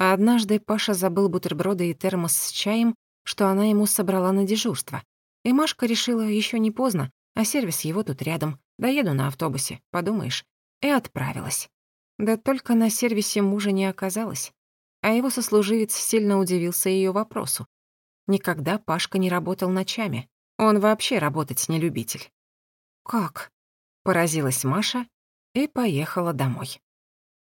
А однажды Паша забыл бутерброды и термос с чаем, что она ему собрала на дежурство. И Машка решила, еще не поздно, а сервис его тут рядом. Доеду на автобусе, подумаешь. И отправилась. Да только на сервисе мужа не оказалось. А его сослуживец сильно удивился ее вопросу. Никогда Пашка не работал ночами. Он вообще работать не любитель. «Как?» — поразилась Маша и поехала домой.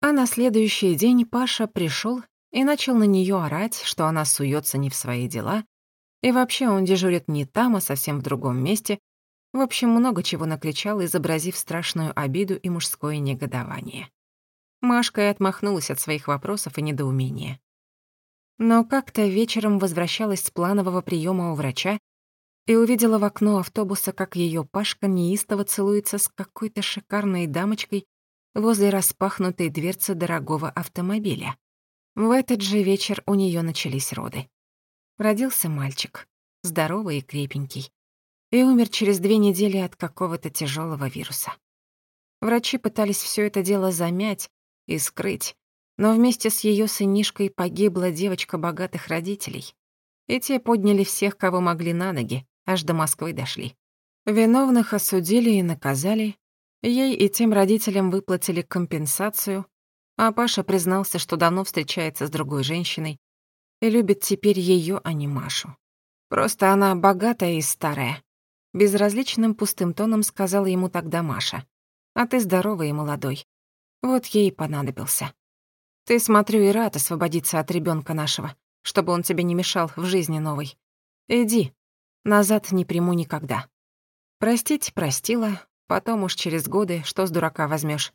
А на следующий день Паша пришел и начал на нее орать, что она суется не в свои дела, и вообще он дежурит не там, а совсем в другом месте. В общем, много чего накричал, изобразив страшную обиду и мужское негодование. Машка и отмахнулась от своих вопросов и недоумения. Но как-то вечером возвращалась с планового приема у врача и увидела в окно автобуса, как ее Пашка неистово целуется с какой-то шикарной дамочкой возле распахнутой дверцы дорогого автомобиля. В этот же вечер у нее начались роды. Родился мальчик, здоровый и крепенький, и умер через две недели от какого-то тяжелого вируса. Врачи пытались все это дело замять и скрыть, но вместе с ее сынишкой погибла девочка богатых родителей. И те подняли всех, кого могли на ноги, аж до Москвы дошли. Виновных осудили и наказали. Ей и тем родителям выплатили компенсацию, а Паша признался, что давно встречается с другой женщиной и любит теперь ее, а не Машу. Просто она богатая и старая. Безразличным пустым тоном сказала ему тогда Маша. «А ты здоровый и молодой. Вот ей и понадобился. Ты, смотрю, и рад освободиться от ребенка нашего, чтобы он тебе не мешал в жизни новой. Иди, Назад не приму никогда. Простить простила, потом уж через годы, что с дурака возьмешь.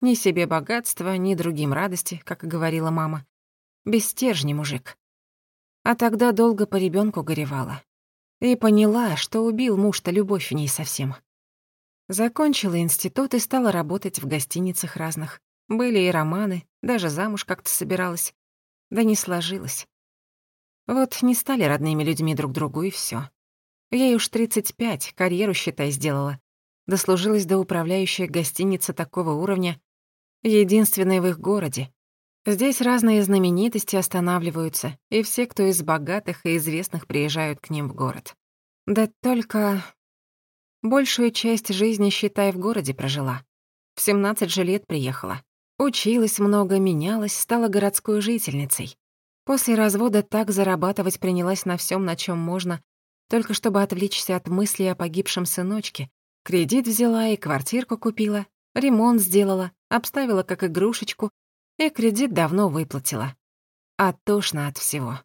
Ни себе богатства, ни другим радости, как говорила мама. Без стержни мужик. А тогда долго по ребенку горевала. И поняла, что убил муж-то любовь в ней совсем. Закончила институт и стала работать в гостиницах разных. Были и романы, даже замуж как-то собиралась. Да не сложилось. Вот не стали родными людьми друг другу, и все. Ей уж 35, карьеру, считай, сделала. Дослужилась до управляющей гостиницы такого уровня, единственной в их городе. Здесь разные знаменитости останавливаются, и все, кто из богатых и известных, приезжают к ним в город. Да только большую часть жизни, считай, в городе прожила. В 17 же лет приехала. Училась много, менялась, стала городской жительницей. После развода так зарабатывать принялась на всем, на чем можно, только чтобы отвлечься от мыслей о погибшем сыночке. Кредит взяла и квартирку купила, ремонт сделала, обставила как игрушечку, и кредит давно выплатила. А тошно от всего.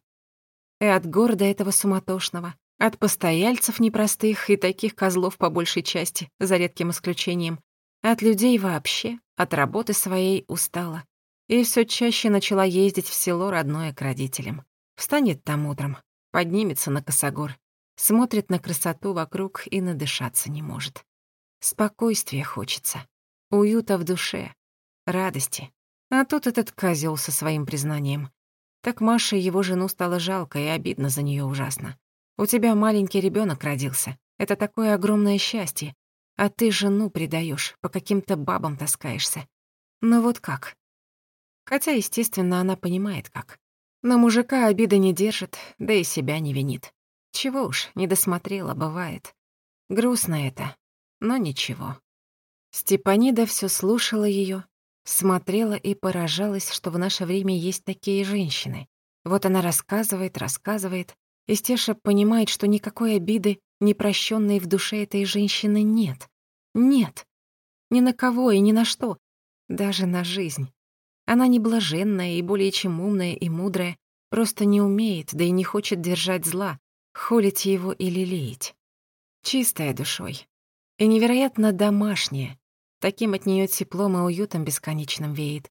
И от города этого суматошного, от постояльцев непростых и таких козлов по большей части, за редким исключением, от людей вообще, от работы своей устала и все чаще начала ездить в село родное к родителям. Встанет там утром, поднимется на косогор, смотрит на красоту вокруг и надышаться не может. Спокойствия хочется, уюта в душе, радости. А тут этот козел со своим признанием. Так Маше его жену стало жалко и обидно за нее ужасно. У тебя маленький ребенок родился. Это такое огромное счастье. А ты жену предаешь, по каким-то бабам таскаешься. Ну вот как? Хотя, естественно, она понимает как. Но мужика обида не держит, да и себя не винит. Чего уж, не досмотрела, бывает. Грустно это, но ничего. Степанида все слушала ее, смотрела и поражалась, что в наше время есть такие женщины. Вот она рассказывает, рассказывает, и Стеша понимает, что никакой обиды, непрощенной в душе этой женщины нет. Нет. Ни на кого и ни на что. даже на жизнь. Она не блаженная и более чем умная и мудрая, просто не умеет, да и не хочет держать зла, холить его или лелеять. Чистая душой. И невероятно домашняя. Таким от нее теплом и уютом бесконечным веет.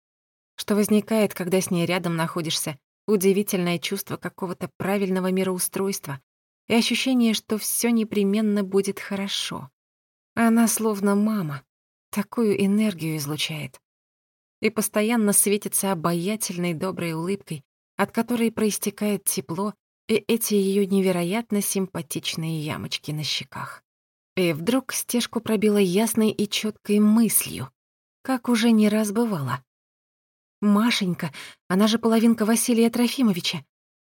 Что возникает, когда с ней рядом находишься, удивительное чувство какого-то правильного мироустройства и ощущение, что все непременно будет хорошо. Она словно мама, такую энергию излучает. И постоянно светится обаятельной доброй улыбкой, от которой проистекает тепло и эти ее невероятно симпатичные ямочки на щеках. И вдруг стежку пробила ясной и четкой мыслью, как уже не раз бывало. Машенька, она же половинка Василия Трофимовича.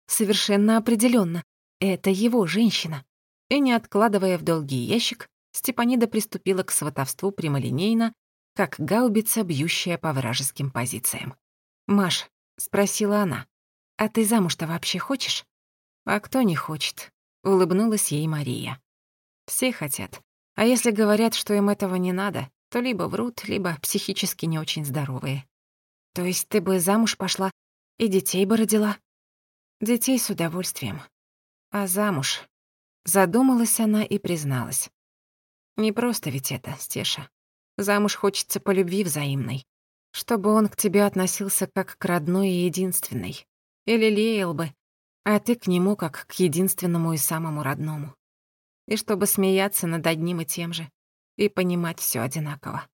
Совершенно определенно, это его женщина. И не откладывая в долгий ящик, Степанида приступила к сватовству прямолинейно, как гаубица, бьющая по вражеским позициям. «Маш», — спросила она, — «а ты замуж-то вообще хочешь?» «А кто не хочет?» — улыбнулась ей Мария. «Все хотят. А если говорят, что им этого не надо, то либо врут, либо психически не очень здоровые. То есть ты бы замуж пошла и детей бы родила?» «Детей с удовольствием. А замуж?» Задумалась она и призналась. Не просто ведь это, Стеша. Замуж хочется по любви взаимной. Чтобы он к тебе относился как к родной и единственной. Или лелеял бы, а ты к нему как к единственному и самому родному. И чтобы смеяться над одним и тем же. И понимать все одинаково.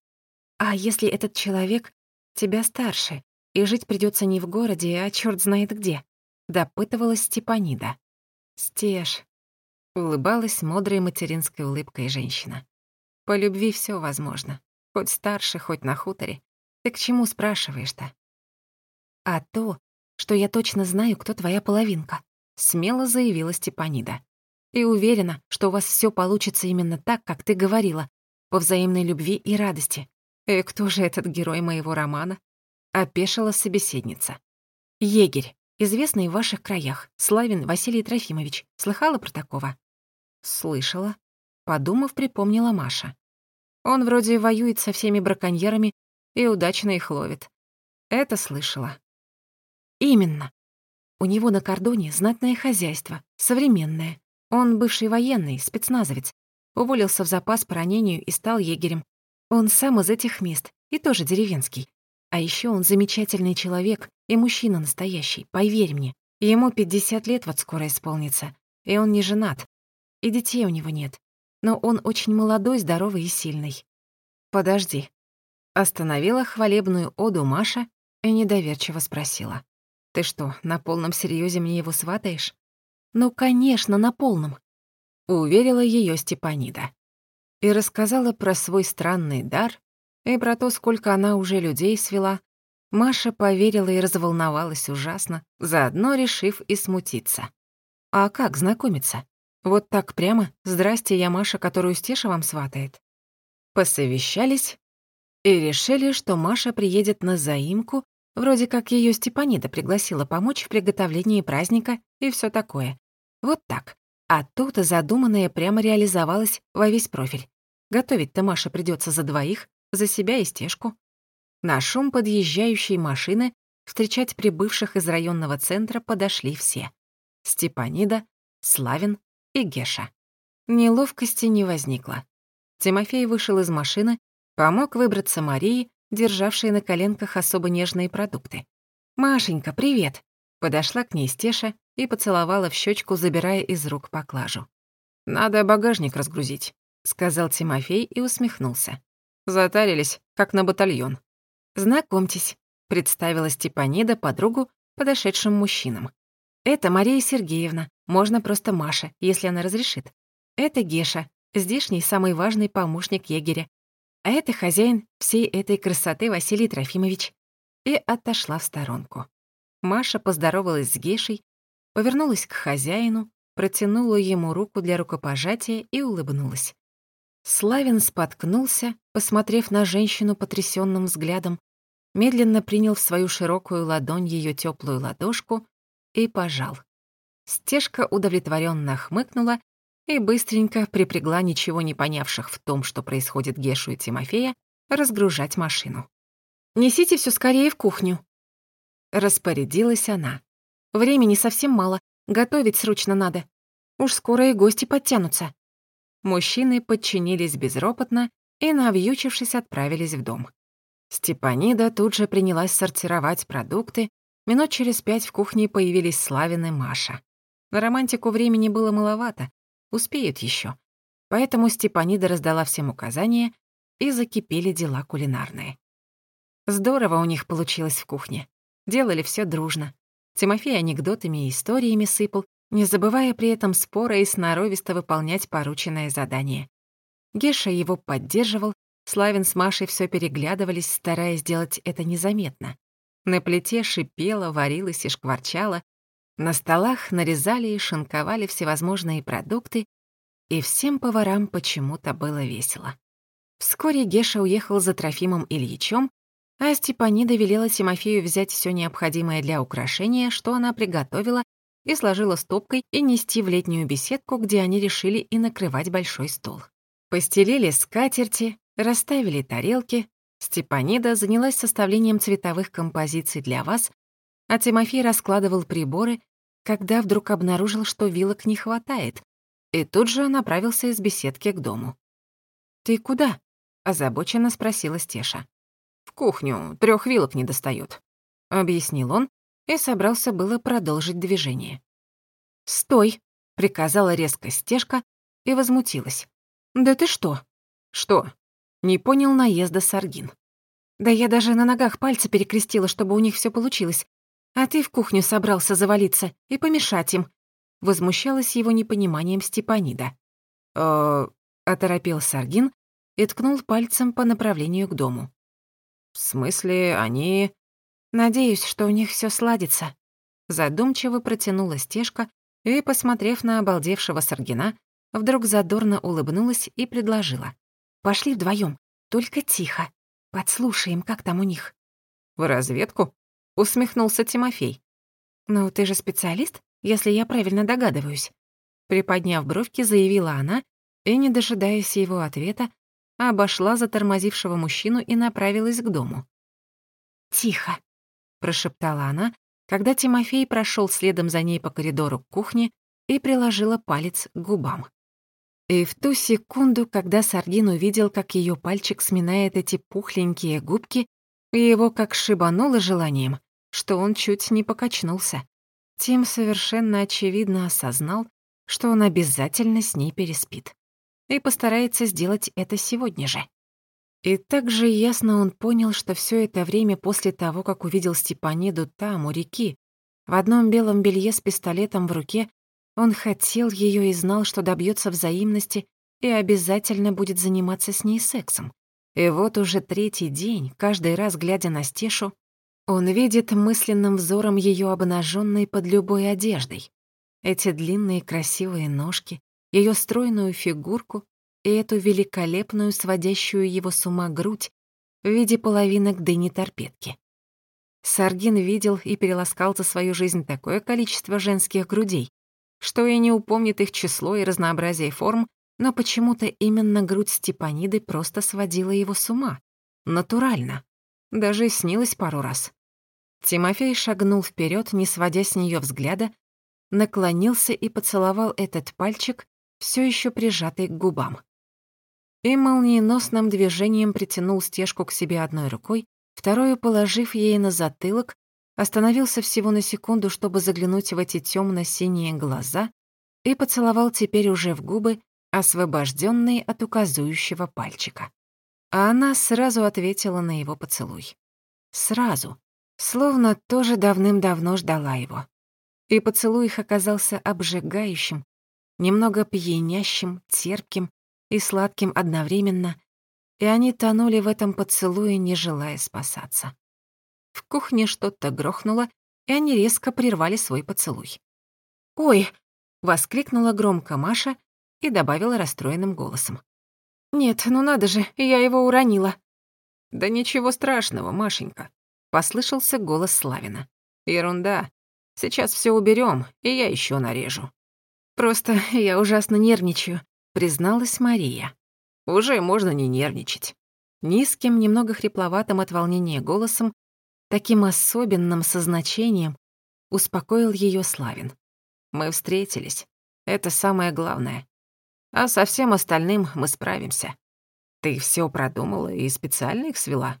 А если этот человек тебя старше, и жить придется не в городе, а черт знает где? Допытывалась Степанида. Стеж. Улыбалась мудрой материнской улыбкой женщина. По любви все возможно. Хоть старше, хоть на хуторе. Ты к чему спрашиваешь-то? А то, что я точно знаю, кто твоя половинка, смело заявила Степанида. И уверена, что у вас все получится именно так, как ты говорила, по взаимной любви и радости. И кто же этот герой моего романа? Опешила собеседница. Егерь, известный в ваших краях, Славин Василий Трофимович. Слыхала про такого? Слышала. Подумав, припомнила Маша. Он вроде воюет со всеми браконьерами и удачно их ловит. Это слышала. Именно. У него на кордоне знатное хозяйство, современное. Он бывший военный, спецназовец. Уволился в запас по ранению и стал егерем. Он сам из этих мест и тоже деревенский. А еще он замечательный человек и мужчина настоящий, поверь мне. Ему 50 лет вот скоро исполнится, и он не женат. И детей у него нет но он очень молодой, здоровый и сильный. Подожди. Остановила хвалебную оду Маша и недоверчиво спросила. Ты что, на полном серьезе мне его сватаешь? Ну, конечно, на полном. Уверила ее Степанида. И рассказала про свой странный дар и про то, сколько она уже людей свела. Маша поверила и разволновалась ужасно, заодно решив и смутиться. А как знакомиться? Вот так прямо «Здрасте, я Маша, которую Стеша вам сватает». Посовещались и решили, что Маша приедет на заимку, вроде как ее Степанида пригласила помочь в приготовлении праздника и все такое. Вот так. А тут задуманное прямо реализовалось во весь профиль. Готовить-то Маше придется за двоих, за себя и Стежку. На шум подъезжающей машины встречать прибывших из районного центра подошли все. Степанида, Славин, и Геша. Неловкости не возникло. Тимофей вышел из машины, помог выбраться Марии, державшей на коленках особо нежные продукты. «Машенька, привет!» Подошла к ней Стеша и поцеловала в щечку, забирая из рук поклажу. «Надо багажник разгрузить», — сказал Тимофей и усмехнулся. Затарились, как на батальон. «Знакомьтесь», — представила Степанида подругу подошедшим мужчинам. «Это Мария Сергеевна, можно просто Маша, если она разрешит. Это Геша, здешний самый важный помощник егеря. А это хозяин всей этой красоты Василий Трофимович. И отошла в сторонку. Маша поздоровалась с Гешей, повернулась к хозяину, протянула ему руку для рукопожатия и улыбнулась. Славин споткнулся, посмотрев на женщину потрясенным взглядом, медленно принял в свою широкую ладонь ее теплую ладошку и пожал. Стежка удовлетворенно хмыкнула и быстренько припрягла ничего не понявших в том, что происходит Гешу и Тимофея, разгружать машину. несите все скорее в кухню». Распорядилась она. «Времени совсем мало, готовить срочно надо. Уж скоро и гости подтянутся». Мужчины подчинились безропотно и, навьючившись, отправились в дом. Степанида тут же принялась сортировать продукты. Минут через пять в кухне появились Славин и Маша. На романтику времени было маловато, успеют еще. Поэтому Степанида раздала всем указания, и закипели дела кулинарные. Здорово у них получилось в кухне. Делали все дружно. Тимофей анекдотами и историями сыпал, не забывая при этом спора и сноровисто выполнять порученное задание. Геша его поддерживал, Славин с Машей все переглядывались, стараясь сделать это незаметно. На плите шипело, варилось и шкварчало. На столах нарезали и шинковали всевозможные продукты, и всем поварам почему-то было весело. Вскоре Геша уехал за Трофимом Ильичем, а Степанида велела Тимофею взять все необходимое для украшения, что она приготовила, и сложила стопкой и нести в летнюю беседку, где они решили и накрывать большой стол. Постелили скатерти, расставили тарелки, Степанида занялась составлением цветовых композиций для вас, а Тимофей раскладывал приборы, когда вдруг обнаружил, что вилок не хватает, и тут же направился из беседки к дому. «Ты куда?» — озабоченно спросила Стеша. «В кухню, трех вилок не достает», — объяснил он и собрался было продолжить движение. «Стой!» — приказала резко Стешка и возмутилась. «Да ты что?» «Что?» Не понял наезда Саргин. «Да я даже на ногах пальцы перекрестила, чтобы у них все получилось. А ты в кухню собрался завалиться и помешать им». Возмущалась его непониманием Степанида. «Э-э...» оторопел Саргин и ткнул пальцем по направлению к дому. «В смысле, они...» «Надеюсь, что у них все сладится». Задумчиво протянула стежка и, посмотрев на обалдевшего Саргина, Вдруг задорно улыбнулась и предложила. «Пошли вдвоем, только тихо. Подслушаем, как там у них». «В разведку?» — усмехнулся Тимофей. «Ну, ты же специалист, если я правильно догадываюсь». Приподняв бровки, заявила она и, не дожидаясь его ответа, обошла затормозившего мужчину и направилась к дому. «Тихо», — прошептала она, когда Тимофей прошел следом за ней по коридору к кухне и приложила палец к губам. И в ту секунду, когда Сардин увидел, как ее пальчик сминает эти пухленькие губки, его как шибануло желанием, что он чуть не покачнулся. Тим совершенно очевидно осознал, что он обязательно с ней переспит. И постарается сделать это сегодня же. И также ясно он понял, что все это время после того, как увидел Степаниду там, у реки, в одном белом белье с пистолетом в руке, он хотел ее и знал, что добьется взаимности и обязательно будет заниматься с ней сексом. И вот уже третий день, каждый раз глядя на Стешу, он видит мысленным взором ее обнаженной под любой одеждой. Эти длинные красивые ножки, ее стройную фигурку и эту великолепную, сводящую его с ума грудь в виде половинок дыни торпедки. Саргин видел и переласкал за свою жизнь такое количество женских грудей, что и не упомнит их число и разнообразие форм, но почему-то именно грудь Степаниды просто сводила его с ума. Натурально. Даже снилось пару раз. Тимофей шагнул вперед, не сводя с нее взгляда, наклонился и поцеловал этот пальчик, все еще прижатый к губам. И молниеносным движением притянул стежку к себе одной рукой, вторую положив ей на затылок, остановился всего на секунду, чтобы заглянуть в эти темно-синие глаза и поцеловал теперь уже в губы, освобожденные от указующего пальчика. А она сразу ответила на его поцелуй. Сразу, словно тоже давным-давно ждала его. И поцелуй их оказался обжигающим, немного пьянящим, терпким и сладким одновременно, и они тонули в этом поцелуе, не желая спасаться. В кухне что-то грохнуло, и они резко прервали свой поцелуй. «Ой!» — воскликнула громко Маша и добавила расстроенным голосом. «Нет, ну надо же, я его уронила». «Да ничего страшного, Машенька», — послышался голос Славина. «Ерунда. Сейчас все уберем, и я еще нарежу». «Просто я ужасно нервничаю», — призналась Мария. «Уже можно не нервничать», Низким, немного хрипловатым от волнения голосом, таким особенным со значением, успокоил ее Славин. «Мы встретились. Это самое главное. А со всем остальным мы справимся. Ты все продумала и специально их свела?»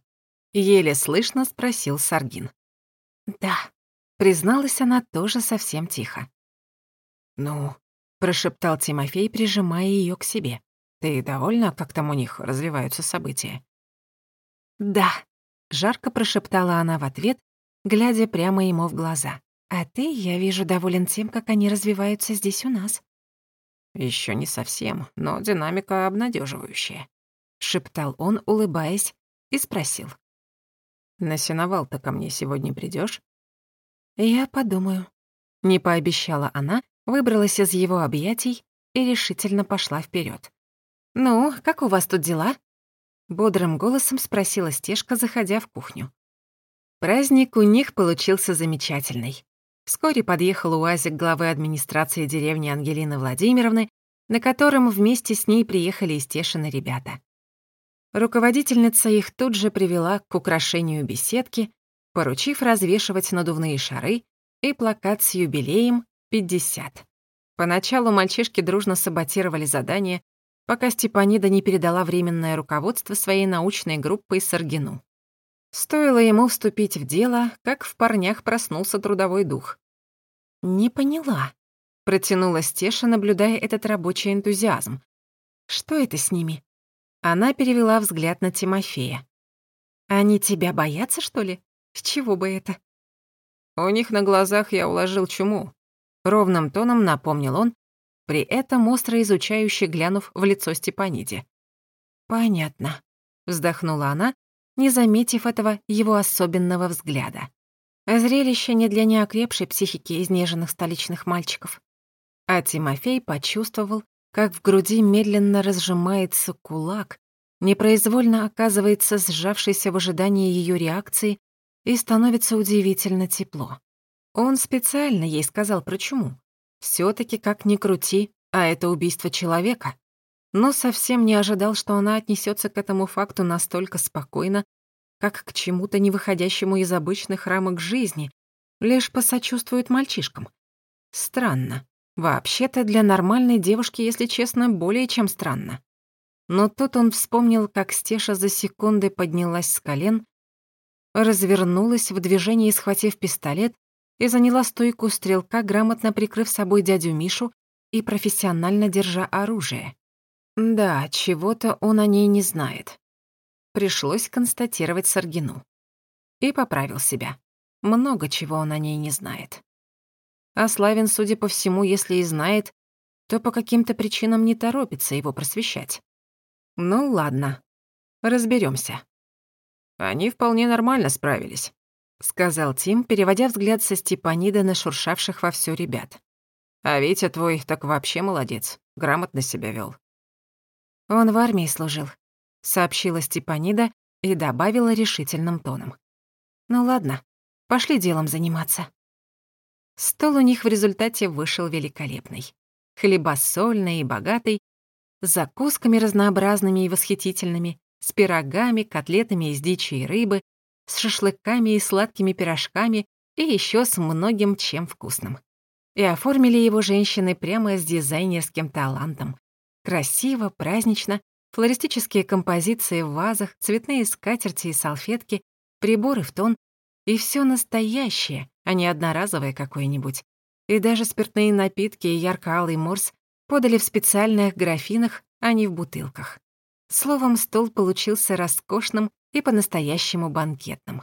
Еле слышно спросил Саргин. «Да», — призналась она тоже совсем тихо. «Ну», — прошептал Тимофей, прижимая ее к себе. «Ты довольна, как там у них развиваются события?» «Да», — жарко прошептала она в ответ, глядя прямо ему в глаза. «А ты, я вижу, доволен тем, как они развиваются здесь у нас». Еще не совсем, но динамика обнадеживающая», — шептал он, улыбаясь, и спросил. «На сеновал-то ко мне сегодня придешь? «Я подумаю», — не пообещала она, выбралась из его объятий и решительно пошла вперед. «Ну, как у вас тут дела?» Бодрым голосом спросила Стежка, заходя в кухню. Праздник у них получился замечательный. Вскоре подъехал уазик главы администрации деревни Ангелины Владимировны, на котором вместе с ней приехали из Тешины ребята. Руководительница их тут же привела к украшению беседки, поручив развешивать надувные шары и плакат с юбилеем 50. Поначалу мальчишки дружно саботировали задание, пока Степанида не передала временное руководство своей научной группой Саргину. Стоило ему вступить в дело, как в парнях проснулся трудовой дух. «Не поняла», — протянула Стеша, наблюдая этот рабочий энтузиазм. «Что это с ними?» Она перевела взгляд на Тимофея. «Они тебя боятся, что ли? С чего бы это?» «У них на глазах я уложил чуму», — ровным тоном напомнил он, при этом остро изучающе глянув в лицо Степаниде. «Понятно», — вздохнула она, не заметив этого его особенного взгляда. Зрелище не для неокрепшей психики изнеженных столичных мальчиков. А Тимофей почувствовал, как в груди медленно разжимается кулак, непроизвольно оказывается сжавшийся в ожидании ее реакции и становится удивительно тепло. Он специально ей сказал про чуму. все таки как ни крути, а это убийство человека. Но совсем не ожидал, что она отнесется к этому факту настолько спокойно, как к чему-то не выходящему из обычных рамок жизни, лишь посочувствует мальчишкам. Странно. Вообще-то для нормальной девушки, если честно, более чем странно. Но тут он вспомнил, как Стеша за секунды поднялась с колен, развернулась в движении, схватив пистолет, и заняла стойку стрелка, грамотно прикрыв собой дядю Мишу и профессионально держа оружие. Да, чего-то он о ней не знает. Пришлось констатировать Саргину. И поправил себя. Много чего он о ней не знает. А Славин, судя по всему, если и знает, то по каким-то причинам не торопится его просвещать. Ну ладно, разберемся. Они вполне нормально справились, сказал Тим, переводя взгляд со Степанида на шуршавших во всё ребят. А Витя твой так вообще молодец, грамотно себя вел. Он в армии служил, сообщила Степанида и добавила решительным тоном. Ну ладно, пошли делом заниматься. Стол у них в результате вышел великолепный. Хлебосольный и богатый, с закусками разнообразными и восхитительными, с пирогами, котлетами из дичи и рыбы, с шашлыками и сладкими пирожками и еще с многим чем вкусным. И оформили его женщины прямо с дизайнерским талантом. Красиво, празднично, флористические композиции в вазах, цветные скатерти и салфетки, приборы в тон, и все настоящее, а не одноразовое какое-нибудь. И даже спиртные напитки и ярко-алый морс подали в специальных графинах, а не в бутылках. Словом, стол получился роскошным и по-настоящему банкетным.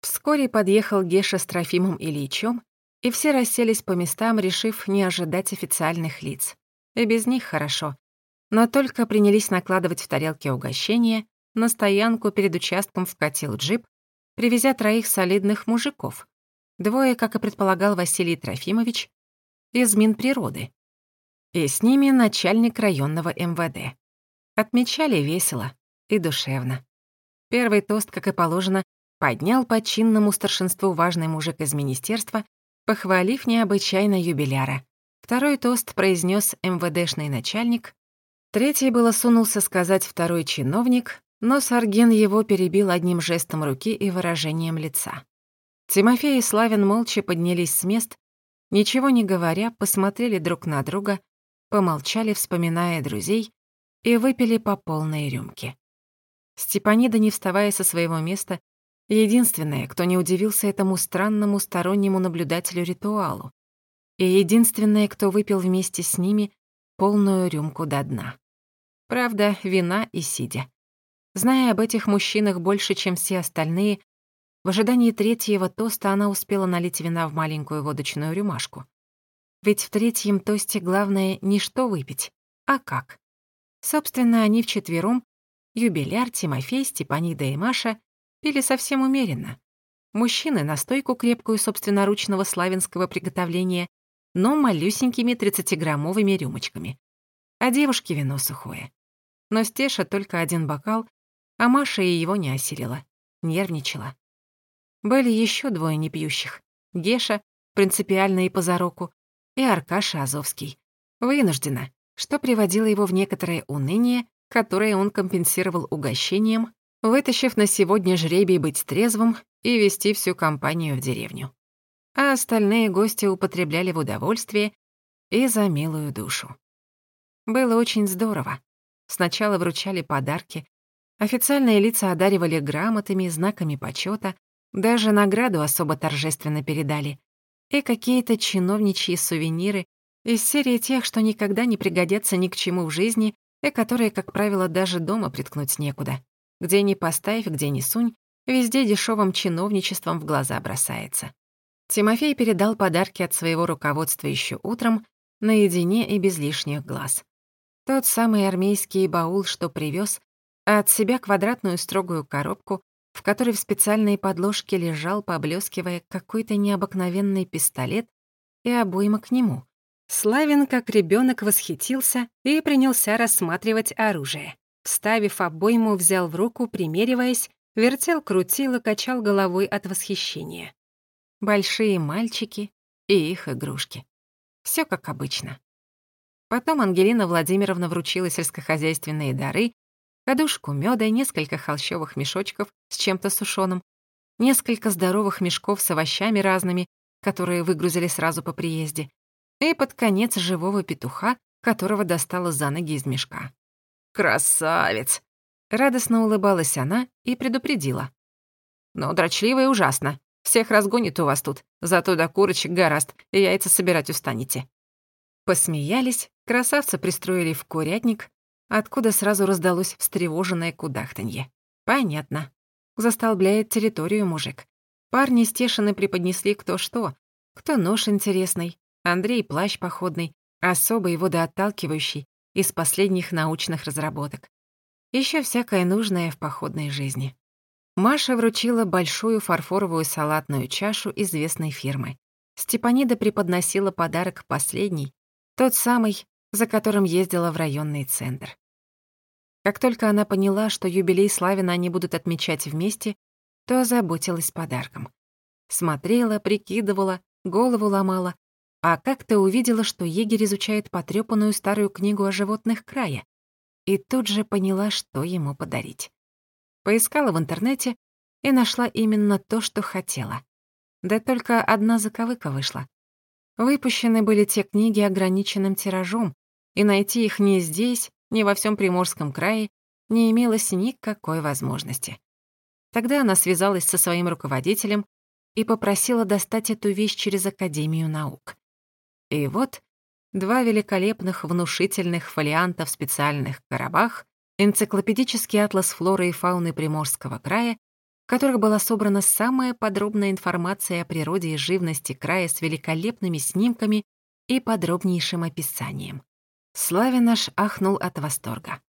Вскоре подъехал Геша с Трофимом Ильичем, и все расселись по местам, решив не ожидать официальных лиц. И без них хорошо. Но только принялись накладывать в тарелки угощения, на стоянку перед участком вкатил джип, привезя троих солидных мужиков. Двое, как и предполагал Василий Трофимович, из Минприроды. И с ними начальник районного МВД. Отмечали весело и душевно. Первый тост, как и положено, поднял по чинному старшинству важный мужик из министерства, похвалив необычайно юбиляра. Второй тост произнес МВДшный начальник, третий было сунулся сказать второй чиновник, Но Сарген его перебил одним жестом руки и выражением лица. Тимофей и Славин молча поднялись с мест, ничего не говоря, посмотрели друг на друга, помолчали, вспоминая друзей, и выпили по полной рюмке. Степанида, не вставая со своего места, единственная, кто не удивился этому странному стороннему наблюдателю ритуалу, и единственная, кто выпил вместе с ними полную рюмку до дна. Правда, вина и сидя. Зная об этих мужчинах больше, чем все остальные, в ожидании третьего тоста она успела налить вина в маленькую водочную рюмашку. Ведь в третьем тосте главное не что выпить, а как. Собственно, они вчетвером, юбиляр, Тимофей, Степанида и Маша, пили совсем умеренно. Мужчины настойку крепкую собственноручного славянского приготовления, но малюсенькими 30-граммовыми рюмочками. А девушке вино сухое. Но Стеша только один бокал, а Маша и его не осилила, нервничала. Были еще двое непьющих. Геша, принципиально и по зароку, и Аркаша Азовский. Вынужденно, что приводило его в некоторое уныние, которое он компенсировал угощением, вытащив на сегодня жребий быть трезвым и вести всю компанию в деревню. А остальные гости употребляли в удовольствие и за милую душу. Было очень здорово. Сначала вручали подарки, официальные лица одаривали грамотами, знаками почета, даже награду особо торжественно передали. И какие-то чиновничьи сувениры из серии тех, что никогда не пригодятся ни к чему в жизни, и которые, как правило, даже дома приткнуть некуда. Где ни поставь, где ни сунь, везде дешевым чиновничеством в глаза бросается. Тимофей передал подарки от своего руководства еще утром, наедине и без лишних глаз. Тот самый армейский баул, что привез, а от себя квадратную строгую коробку, в которой в специальной подложке лежал, поблескивая, какой-то необыкновенный пистолет и обойма к нему. Славин, как ребенок, восхитился и принялся рассматривать оружие. Вставив обойму, взял в руку, примериваясь, вертел, крутил и качал головой от восхищения. Большие мальчики и их игрушки. Все как обычно. Потом Ангелина Владимировна вручила сельскохозяйственные дары, кадушку меда, несколько холщовых мешочков с чем-то сушеным, несколько здоровых мешков с овощами разными, которые выгрузили сразу по приезде, и под конец живого петуха, которого достала за ноги из мешка. «Красавец!» — радостно улыбалась она и предупредила. «Но дрочливый ужасно. Всех разгонит у вас тут, зато до курочек гораст, и яйца собирать устанете». Посмеялись, красавца пристроили в курятник, откуда сразу раздалось встревоженное кудахтанье. Понятно. Застолбляет территорию мужик. Парни стешины преподнесли кто что. Кто нож интересный, Андрей плащ походный, особый водоотталкивающий, из последних научных разработок. Еще всякое нужное в походной жизни. Маша вручила большую фарфоровую салатную чашу известной фирмы. Степанида преподносила подарок последний, тот самый, за которым ездила в районный центр. Как только она поняла, что юбилей Славина они будут отмечать вместе, то озаботилась подарком. Смотрела, прикидывала, голову ломала, а как-то увидела, что егерь изучает потрёпанную старую книгу о животных края, и тут же поняла, что ему подарить. Поискала в интернете и нашла именно то, что хотела. Да только одна заковыка вышла. Выпущены были те книги ограниченным тиражом, и найти их не здесь, ни во всем Приморском крае не имелось никакой возможности. Тогда она связалась со своим руководителем и попросила достать эту вещь через Академию наук. И вот два великолепных внушительных фолианта в специальных коробах, энциклопедический атлас флоры и фауны Приморского края, в которых была собрана самая подробная информация о природе и живности края с великолепными снимками и подробнейшим описанием. Славин аж ахнул от восторга.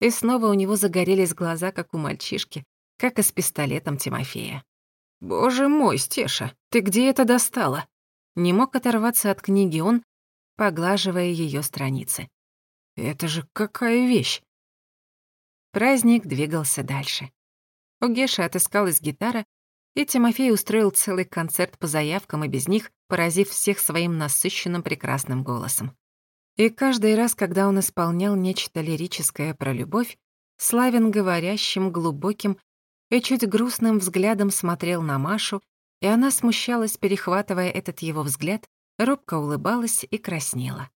И снова у него загорелись глаза, как у мальчишки, как и с пистолетом Тимофея. «Боже мой, Стеша, ты где это достала?» Не мог оторваться от книги он, поглаживая ее страницы. «Это же какая вещь!» Праздник двигался дальше. У Геши отыскалась гитара, и Тимофей устроил целый концерт по заявкам и без них, поразив всех своим насыщенным прекрасным голосом. И каждый раз, когда он исполнял нечто лирическое про любовь, Славин говорящим, глубоким и чуть грустным взглядом смотрел на Машу, и она смущалась, перехватывая этот его взгляд, робко улыбалась и краснела.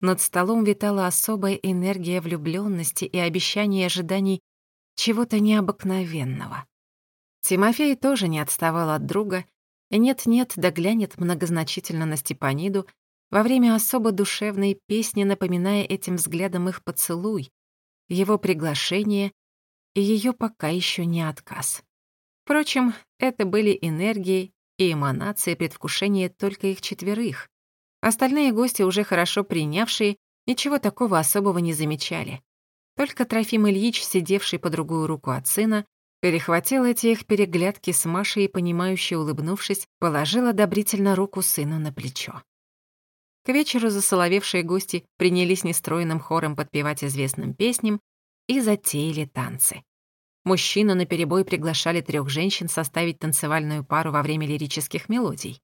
Над столом витала особая энергия влюблённости и обещание ожиданий чего-то необыкновенного. Тимофей тоже не отставал от друга, и нет-нет, доглянет многозначительно на Степаниду во время особо душевной песни, напоминая этим взглядом их поцелуй, его приглашение и ее пока еще не отказ. Впрочем, это были энергии и эманации предвкушения только их четверых. Остальные гости, уже хорошо принявшие, ничего такого особого не замечали. Только Трофим Ильич, сидевший по другую руку от сына, перехватил эти их переглядки с Машей и, понимающе улыбнувшись, положил одобрительно руку сыну на плечо. К вечеру засоловевшие гости принялись нестроенным хором подпевать известным песням и затеяли танцы. Мужчины наперебой приглашали трех женщин составить танцевальную пару во время лирических мелодий.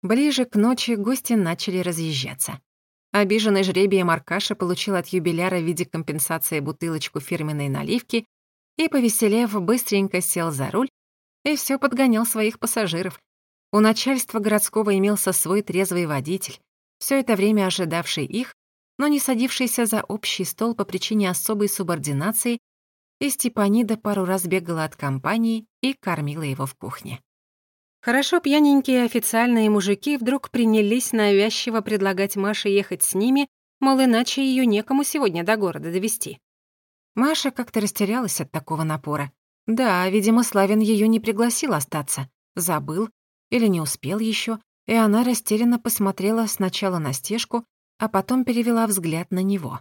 Ближе к ночи гости начали разъезжаться. Обиженный жребием Аркаша получил от юбиляра в виде компенсации бутылочку фирменной наливки и, повеселев, быстренько сел за руль и все подгонял своих пассажиров. У начальства городского имелся свой трезвый водитель, все это время ожидавший их, но не садившийся за общий стол по причине особой субординации, и Степанида пару раз бегала от компании и кормила его в кухне. Хорошо пьяненькие официальные мужики вдруг принялись навязчиво предлагать Маше ехать с ними, мол, иначе ее некому сегодня до города довести. Маша как-то растерялась от такого напора. Да, видимо, Славин ее не пригласил остаться, забыл или не успел еще, и она растерянно посмотрела сначала на стежку, а потом перевела взгляд на него.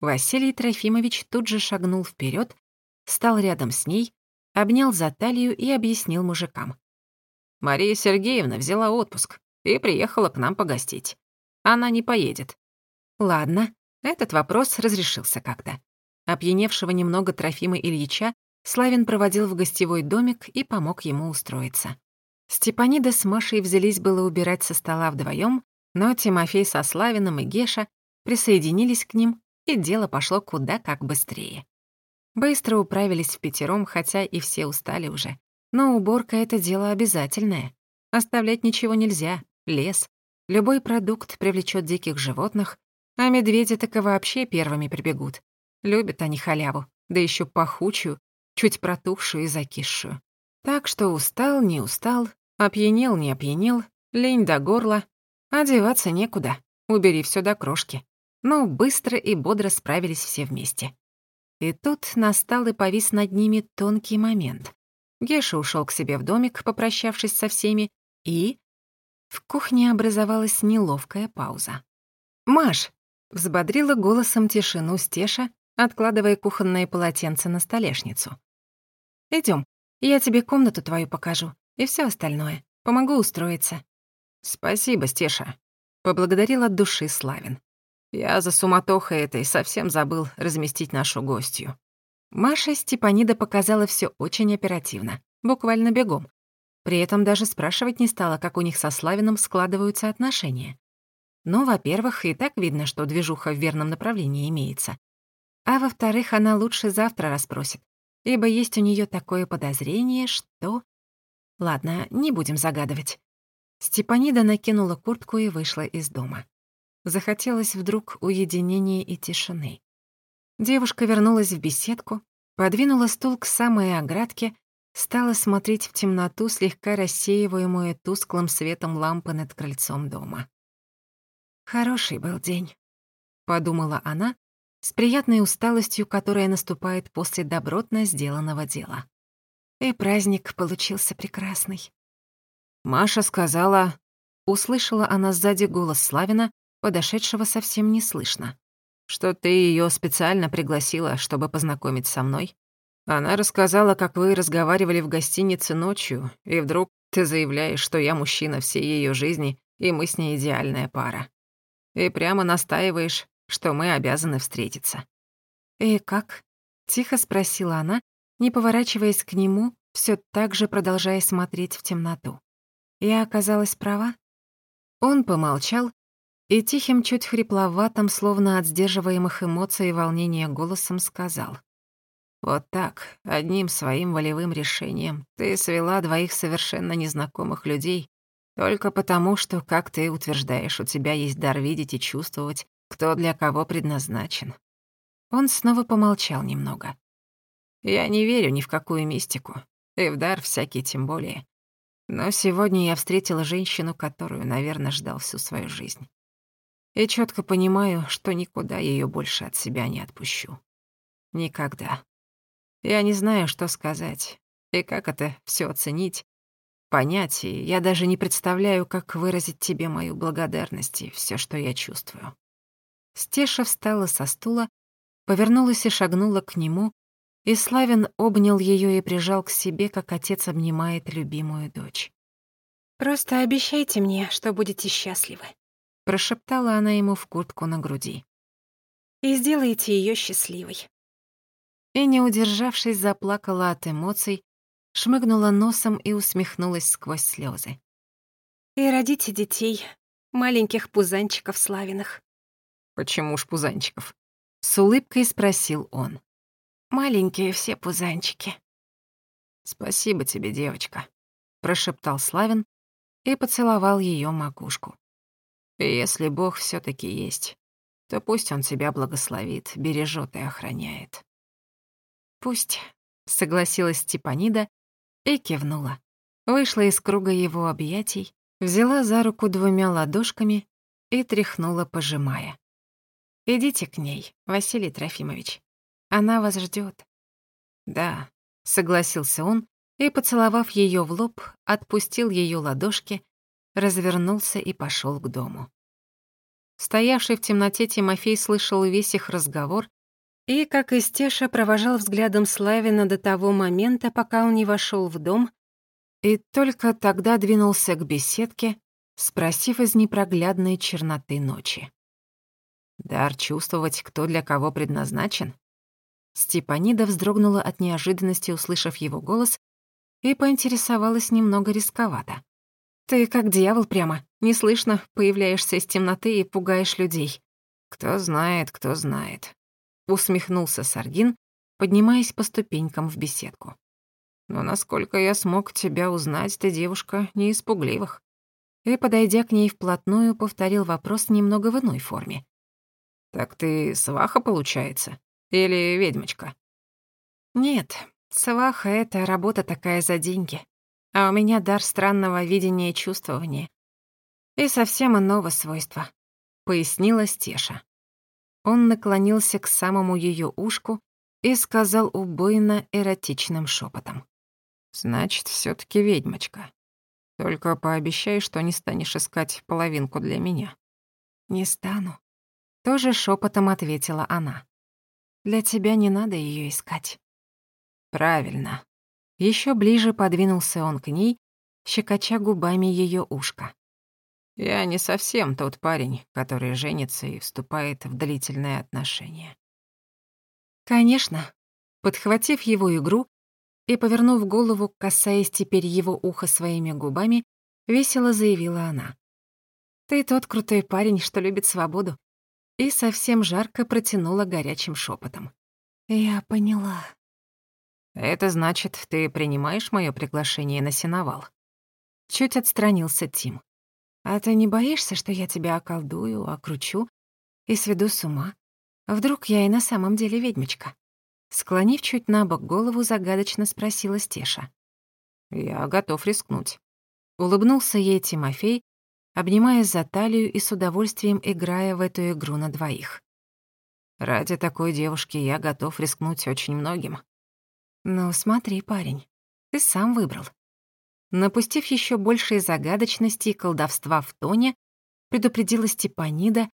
Василий Трофимович тут же шагнул вперед, стал рядом с ней, обнял за талию и объяснил мужикам. «Мария Сергеевна взяла отпуск и приехала к нам погостить. Она не поедет». Ладно, этот вопрос разрешился как-то. Опьяневшего немного Трофима Ильича Славин проводил в гостевой домик и помог ему устроиться. Степанида с Машей взялись было убирать со стола вдвоем, но Тимофей со Славиным и Геша присоединились к ним, и дело пошло куда как быстрее. Быстро управились в пятером, хотя и все устали уже. Но уборка — это дело обязательное. Оставлять ничего нельзя. Лес. Любой продукт привлечет диких животных, а медведи так и вообще первыми прибегут. Любят они халяву, да еще пахучую, чуть протухшую и закисшую. Так что устал, не устал, Опьянел, не опьянел, лень до горла. Одеваться некуда, убери все до крошки. Но быстро и бодро справились все вместе. И тут настал и повис над ними тонкий момент. Геша ушел к себе в домик, попрощавшись со всеми, и... В кухне образовалась неловкая пауза. «Маш!» — взбодрила голосом тишину Стеша, откладывая кухонное полотенце на столешницу. Идем, я тебе комнату твою покажу и все остальное. Помогу устроиться». «Спасибо, Стеша», — поблагодарил от души Славин. «Я за суматохой этой совсем забыл разместить нашу гостью». Маша Степанида показала все очень оперативно, буквально бегом. При этом даже спрашивать не стала, как у них со Славином складываются отношения. Ну, во-первых, и так видно, что движуха в верном направлении имеется. А во-вторых, она лучше завтра расспросит, ибо есть у нее такое подозрение, что... Ладно, не будем загадывать. Степанида накинула куртку и вышла из дома. Захотелось вдруг уединения и тишины. Девушка вернулась в беседку, подвинула стул к самой оградке, стала смотреть в темноту, слегка рассеиваемую тусклым светом лампы над крыльцом дома. «Хороший был день», — подумала она, с приятной усталостью, которая наступает после добротно сделанного дела. И праздник получился прекрасный. Маша сказала... Услышала она сзади голос Славина, подошедшего совсем неслышно. Что ты ее специально пригласила, чтобы познакомить со мной. Она рассказала, как вы разговаривали в гостинице ночью, и вдруг ты заявляешь, что я мужчина всей ее жизни, и мы с ней идеальная пара. И прямо настаиваешь, что мы обязаны встретиться. «И как?» — тихо спросила она, не поворачиваясь к нему, все так же продолжая смотреть в темноту. Я оказалась права? Он помолчал и тихим, чуть хрипловатым, словно от сдерживаемых эмоций и волнения голосом сказал. Вот так, одним своим волевым решением, ты свела двоих совершенно незнакомых людей только потому, что, как ты утверждаешь, у тебя есть дар видеть и чувствовать, кто для кого предназначен. Он снова помолчал немного. Я не верю ни в какую мистику, и в дар всякий тем более. Но сегодня я встретила женщину, которую, наверное, ждал всю свою жизнь. И четко понимаю, что никуда ее больше от себя не отпущу. Никогда. Я не знаю, что сказать и как это все оценить, понять, и я даже не представляю, как выразить тебе мою благодарность и все, что я чувствую. Стеша встала со стула, повернулась и шагнула к нему, и Славин обнял ее и прижал к себе, как отец обнимает любимую дочь. «Просто обещайте мне, что будете счастливы», — прошептала она ему в куртку на груди. «И сделайте ее счастливой». И, не удержавшись, заплакала от эмоций, шмыгнула носом и усмехнулась сквозь слезы. «И родите детей, маленьких пузанчиков славиных». «Почему ж пузанчиков?» — с улыбкой спросил он. «Маленькие все пузанчики». «Спасибо тебе, девочка», — прошептал Славин и поцеловал ее макушку. «Если Бог все таки есть, то пусть Он тебя благословит, бережет и охраняет». «Пусть», — согласилась Степанида и кивнула. Вышла из круга его объятий, взяла за руку двумя ладошками и тряхнула, пожимая. «Идите к ней, Василий Трофимович. Она вас ждет. «Да», — согласился он и, поцеловав ее в лоб, отпустил ее ладошки, развернулся и пошел к дому. Стоявший в темноте Тимофей слышал весь их разговор и, как и Стеша, провожал взглядом Славина до того момента, пока он не вошел в дом, и только тогда двинулся к беседке, спросив из непроглядной черноты ночи. «Дар чувствовать, кто для кого предназначен?» Степанида вздрогнула от неожиданности, услышав его голос, и поинтересовалась немного рисковато. «Ты как дьявол прямо, неслышно появляешься из темноты и пугаешь людей». «Кто знает, кто знает», усмехнулся Саргин, поднимаясь по ступенькам в беседку. Но насколько я смог тебя узнать, ты девушка не из пугливых. И, подойдя к ней вплотную, повторил вопрос немного в иной форме. «Так ты сваха, получается? Или ведьмочка?» «Нет, сваха — это работа такая за деньги. А у меня дар странного видения и чувствования. И совсем иного свойства», — пояснила Стеша. Он наклонился к самому ее ушку и сказал убойно эротичным шепотом: «Значит, все таки ведьмочка. Только пообещай, что не станешь искать половинку для меня». «Не стану», — тоже шепотом ответила она. «Для тебя не надо ее искать». «Правильно». Еще ближе подвинулся он к ней, щекоча губами ее ушко. Я не совсем тот парень, который женится и вступает в длительные отношения. Конечно. Подхватив его игру и повернув голову, касаясь теперь его уха своими губами, весело заявила она. «Ты тот крутой парень, что любит свободу». И совсем жарко протянула горячим шепотом. «Я поняла». «Это значит, ты принимаешь мое приглашение на сеновал?» Чуть отстранился Тим. А ты не боишься, что я тебя околдую, окручу и сведу с ума? Вдруг я и на самом деле ведьмочка?» Склонив чуть на бок голову, загадочно спросила Стеша. «Я готов рискнуть». Улыбнулся ей Тимофей, обнимая за талию и с удовольствием играя в эту игру на двоих. «Ради такой девушки я готов рискнуть очень многим». «Ну, смотри, парень, ты сам выбрал. Напустив еще большей загадочности и колдовства в тоне, предупредила Степанида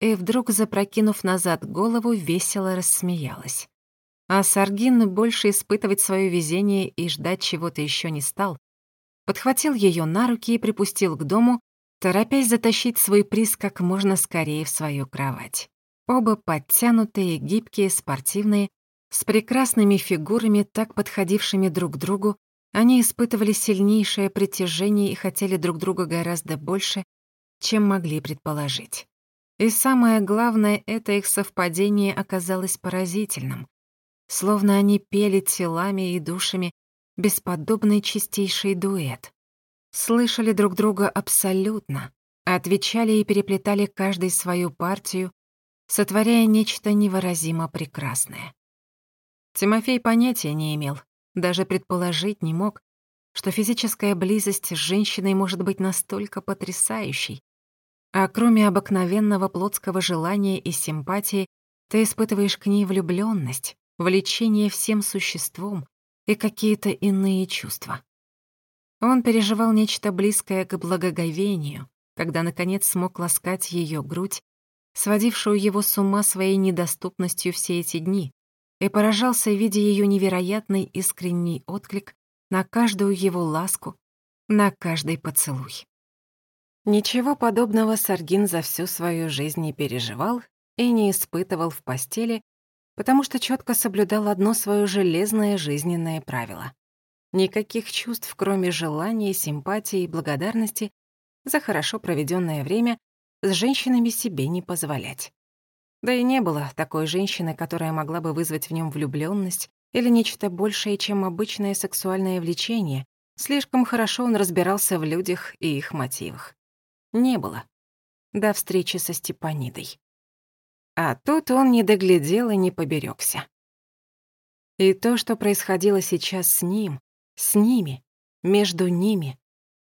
и, вдруг запрокинув назад голову, весело рассмеялась. А Саргин больше испытывать свое везение и ждать чего-то еще не стал. Подхватил ее на руки и припустил к дому, торопясь затащить свой приз как можно скорее в свою кровать. Оба подтянутые, гибкие, спортивные, с прекрасными фигурами, так подходившими друг к другу, они испытывали сильнейшее притяжение и хотели друг друга гораздо больше, чем могли предположить. И самое главное, это их совпадение оказалось поразительным. словно они пели телами и душами бесподобный чистейший дуэт. Слышали друг друга абсолютно, отвечали и переплетали каждый свою партию, сотворяя нечто невыразимо прекрасное. Тимофей понятия не имел, даже предположить не мог, что физическая близость с женщиной может быть настолько потрясающей. А кроме обыкновенного плотского желания и симпатии, ты испытываешь к ней влюблённость, влечение всем существом и какие-то иные чувства. Он переживал нечто близкое к благоговению, когда, наконец, смог ласкать её грудь, сводившую его с ума своей недоступностью все эти дни, и поражался, видя её невероятный искренний отклик на каждую его ласку, на каждый поцелуй. Ничего подобного Саргин за всю свою жизнь не переживал и не испытывал в постели, потому что четко соблюдал одно свое железное жизненное правило. Никаких чувств, кроме желания, симпатии и благодарности за хорошо проведенное время с женщинами себе не позволять. Да и не было такой женщины, которая могла бы вызвать в нем влюбленность или нечто большее, чем обычное сексуальное влечение. Слишком хорошо он разбирался в людях и их мотивах. Не было. До встречи со Степанидой. А тут он не доглядел и не поберегся. И то, что происходило сейчас с ним, с ними, между ними,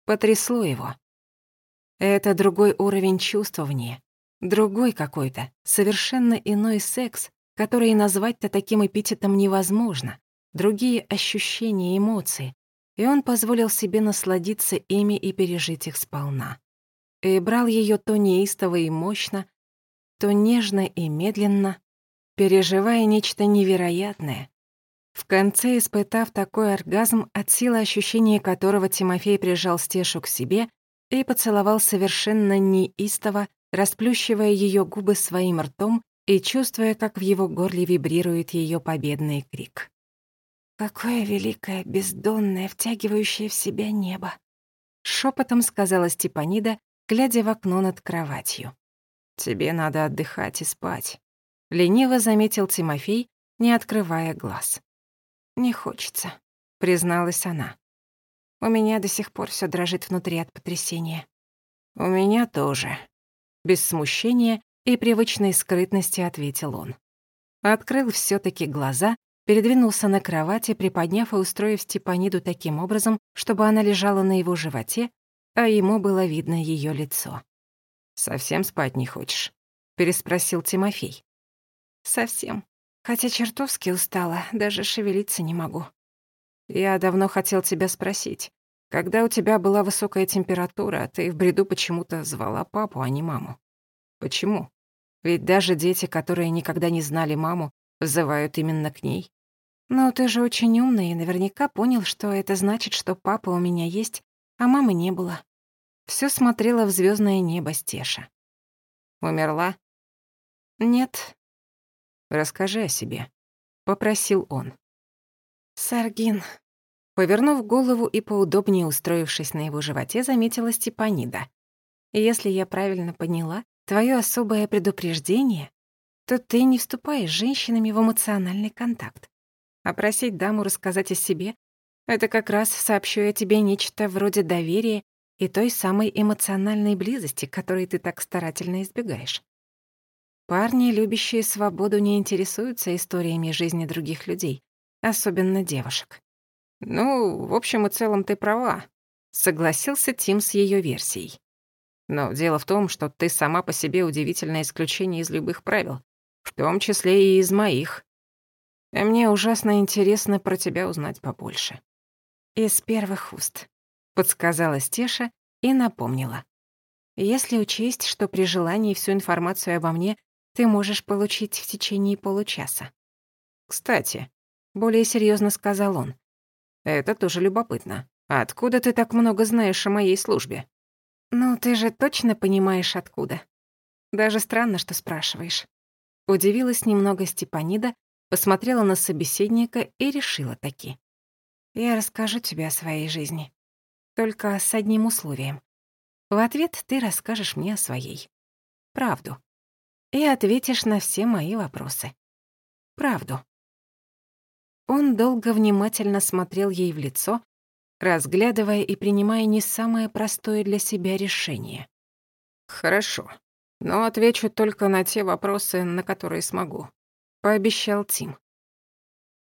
потрясло его. Это другой уровень чувствования, другой какой-то, совершенно иной секс, который назвать-то таким эпитетом невозможно, другие ощущения, эмоции, и он позволил себе насладиться ими и пережить их сполна. И брал ее то неистово и мощно, то нежно и медленно, переживая нечто невероятное. В конце, испытав такой оргазм, от силы ощущения которого Тимофей прижал Стешу к себе и поцеловал совершенно неистово, расплющивая ее губы своим ртом и чувствуя, как в его горле вибрирует ее победный крик. «Какое великое, бездонное, втягивающее в себя небо!» Шепотом сказала Степанида, глядя в окно над кроватью. «Тебе надо отдыхать и спать», — лениво заметил Тимофей, не открывая глаз. «Не хочется», — призналась она. «У меня до сих пор все дрожит внутри от потрясения». «У меня тоже», — без смущения и привычной скрытности ответил он. Открыл все таки глаза, передвинулся на кровати, приподняв и устроив Степаниду таким образом, чтобы она лежала на его животе, а ему было видно ее лицо. «Совсем спать не хочешь?» — переспросил Тимофей. «Совсем. Хотя чертовски устала, даже шевелиться не могу. Я давно хотел тебя спросить. Когда у тебя была высокая температура, ты в бреду почему-то звала папу, а не маму. Почему? Ведь даже дети, которые никогда не знали маму, взывают именно к ней. Но ты же очень умный и наверняка понял, что это значит, что папа у меня есть, а мамы не было. Всё смотрела в звёздное небо Стеша. Умерла? Нет. Расскажи о себе, попросил он. Саргин. Повернув голову и поудобнее устроившись на его животе, заметила Степанида. Если я правильно поняла, твое особое предупреждение, то ты не вступаешь с женщинами в эмоциональный контакт. А просить даму рассказать о себе — это как раз сообщу я тебе нечто вроде доверия и той самой эмоциональной близости, которой ты так старательно избегаешь. Парни, любящие свободу, не интересуются историями жизни других людей, особенно девушек. «Ну, в общем и целом ты права», — согласился Тим с ее версией. Но дело в том, что ты сама по себе удивительное исключение из любых правил, в том числе и из моих. И мне ужасно интересно про тебя узнать побольше. Из первых уст, подсказала Стеша и напомнила. Если учесть, что при желании всю информацию обо мне ты можешь получить в течение получаса. Кстати, более серьезно сказал он. Это тоже любопытно. Откуда ты так много знаешь о моей службе? «Ну, ты же точно понимаешь, откуда. Даже странно, что спрашиваешь». Удивилась немного Степанида, посмотрела на собеседника и решила таки. «Я расскажу тебе о своей жизни. Только с одним условием. В ответ ты расскажешь мне о своей. Правду. И ответишь на все мои вопросы. Правду. Он долго внимательно смотрел ей в лицо, разглядывая и принимая не самое простое для себя решение. «Хорошо, но отвечу только на те вопросы, на которые смогу», — пообещал Тим.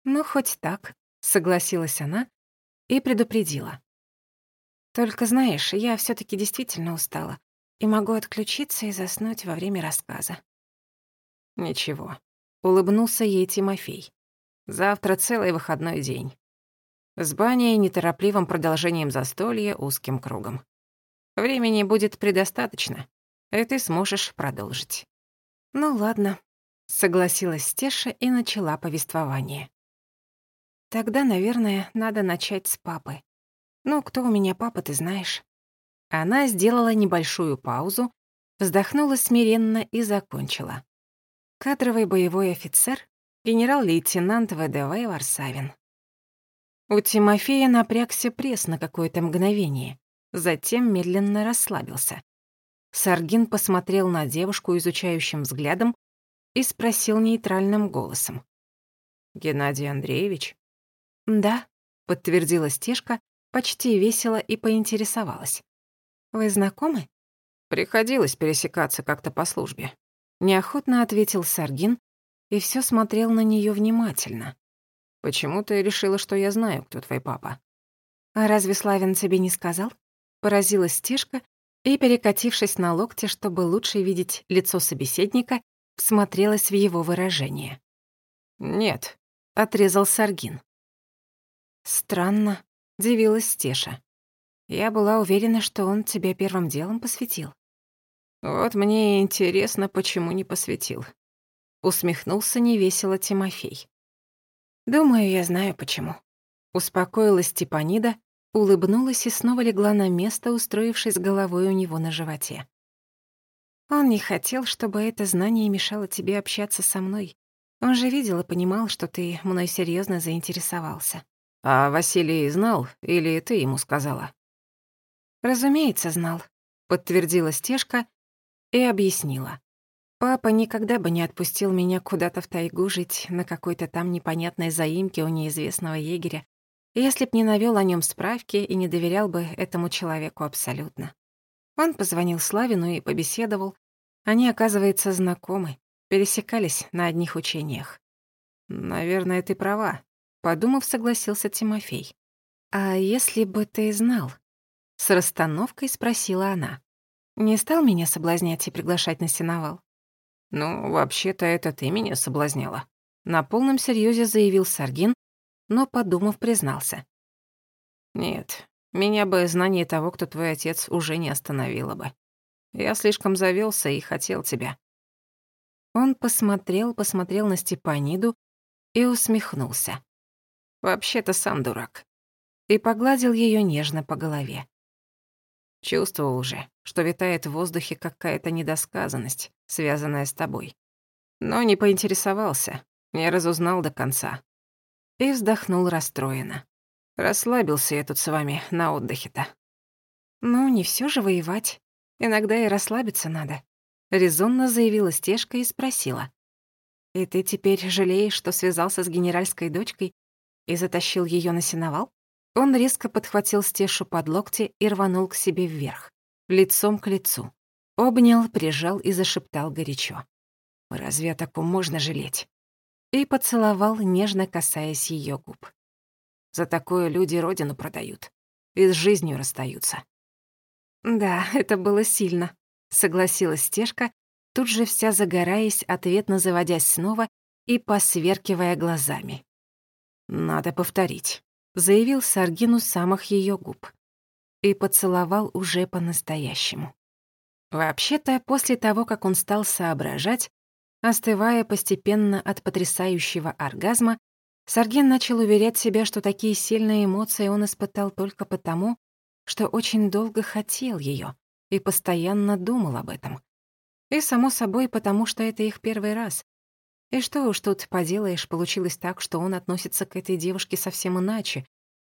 «Ну, хоть так», — согласилась она и предупредила. «Только знаешь, я все таки действительно устала и могу отключиться и заснуть во время рассказа». «Ничего», — улыбнулся ей Тимофей. «Завтра целый выходной день. С баней неторопливым продолжением застолья узким кругом. Времени будет предостаточно, и ты сможешь продолжить». «Ну ладно», — согласилась Стеша и начала повествование. Тогда, наверное, надо начать с папы. Ну, кто у меня папа, ты знаешь. Она сделала небольшую паузу, вздохнула смиренно и закончила. Кадровый боевой офицер, генерал-лейтенант ВДВ Варсавин. У Тимофея напрягся пресс на какое-то мгновение, затем медленно расслабился. Саргин посмотрел на девушку изучающим взглядом и спросил нейтральным голосом. «Геннадий Андреевич?» «Да», — подтвердила Стежка, почти весело и поинтересовалась. «Вы знакомы?» «Приходилось пересекаться как-то по службе», — неохотно ответил Саргин и все смотрел на нее внимательно. «Почему ты решила, что я знаю, кто твой папа?» «А разве Славин тебе не сказал?» Поразилась Стежка и, перекатившись на локте, чтобы лучше видеть лицо собеседника, всмотрелась в его выражение. «Нет», — отрезал Саргин. «Странно», — дивилась Стеша. «Я была уверена, что он тебя первым делом посвятил». «Вот мне интересно, почему не посвятил», — усмехнулся невесело Тимофей. «Думаю, я знаю, почему». Успокоилась Степанида, улыбнулась и снова легла на место, устроившись головой у него на животе. Он не хотел, чтобы это знание мешало тебе общаться со мной. Он же видел и понимал, что ты мной серьезно заинтересовался. А Василий знал или ты ему сказала? Разумеется, знал, подтвердила Стежка и объяснила. Папа никогда бы не отпустил меня куда-то в тайгу жить на какой-то там непонятной заимке у неизвестного егеря, если б не навёл о нём справки и не доверял бы этому человеку абсолютно. Он позвонил Славину и побеседовал. Они, оказывается, знакомы, пересекались на одних учениях. «Наверное, ты права», Подумав, согласился Тимофей. «А если бы ты знал?» С расстановкой спросила она. «Не стал меня соблазнять и приглашать на сеновал?» «Ну, вообще-то это ты меня соблазняла», — на полном серьезе заявил Саргин, но, подумав, признался. «Нет, меня бы знание того, кто твой отец, уже не остановило бы. Я слишком завелся и хотел тебя». Он посмотрел, посмотрел на Степаниду и усмехнулся. Вообще-то сам дурак. И погладил ее нежно по голове. Чувствовал уже, что витает в воздухе какая-то недосказанность, связанная с тобой. Но не поинтересовался, не разузнал до конца. И вздохнул расстроенно. Расслабился я тут с вами на отдыхе-то. Ну, не все же воевать. Иногда и расслабиться надо. Резонно заявила Стежка и спросила. «И ты теперь жалеешь, что связался с генеральской дочкой и затащил ее на сеновал? Он резко подхватил Стешу под локти и рванул к себе вверх, лицом к лицу. Обнял, прижал и зашептал горячо. «Разве о таком можно жалеть?» И поцеловал, нежно касаясь ее губ. «За такое люди родину продают и с жизнью расстаются». «Да, это было сильно», — согласилась Стежка, тут же вся загораясь, ответно заводясь снова и посверкивая глазами. «Надо повторить», — заявил Саргину самых ее губ. И поцеловал уже по-настоящему. Вообще-то, после того, как он стал соображать, остывая постепенно от потрясающего оргазма, Сарген начал уверять себя, что такие сильные эмоции он испытал только потому, что очень долго хотел ее и постоянно думал об этом. И, само собой, потому что это их первый раз, и что уж тут поделаешь, получилось так, что он относится к этой девушке совсем иначе,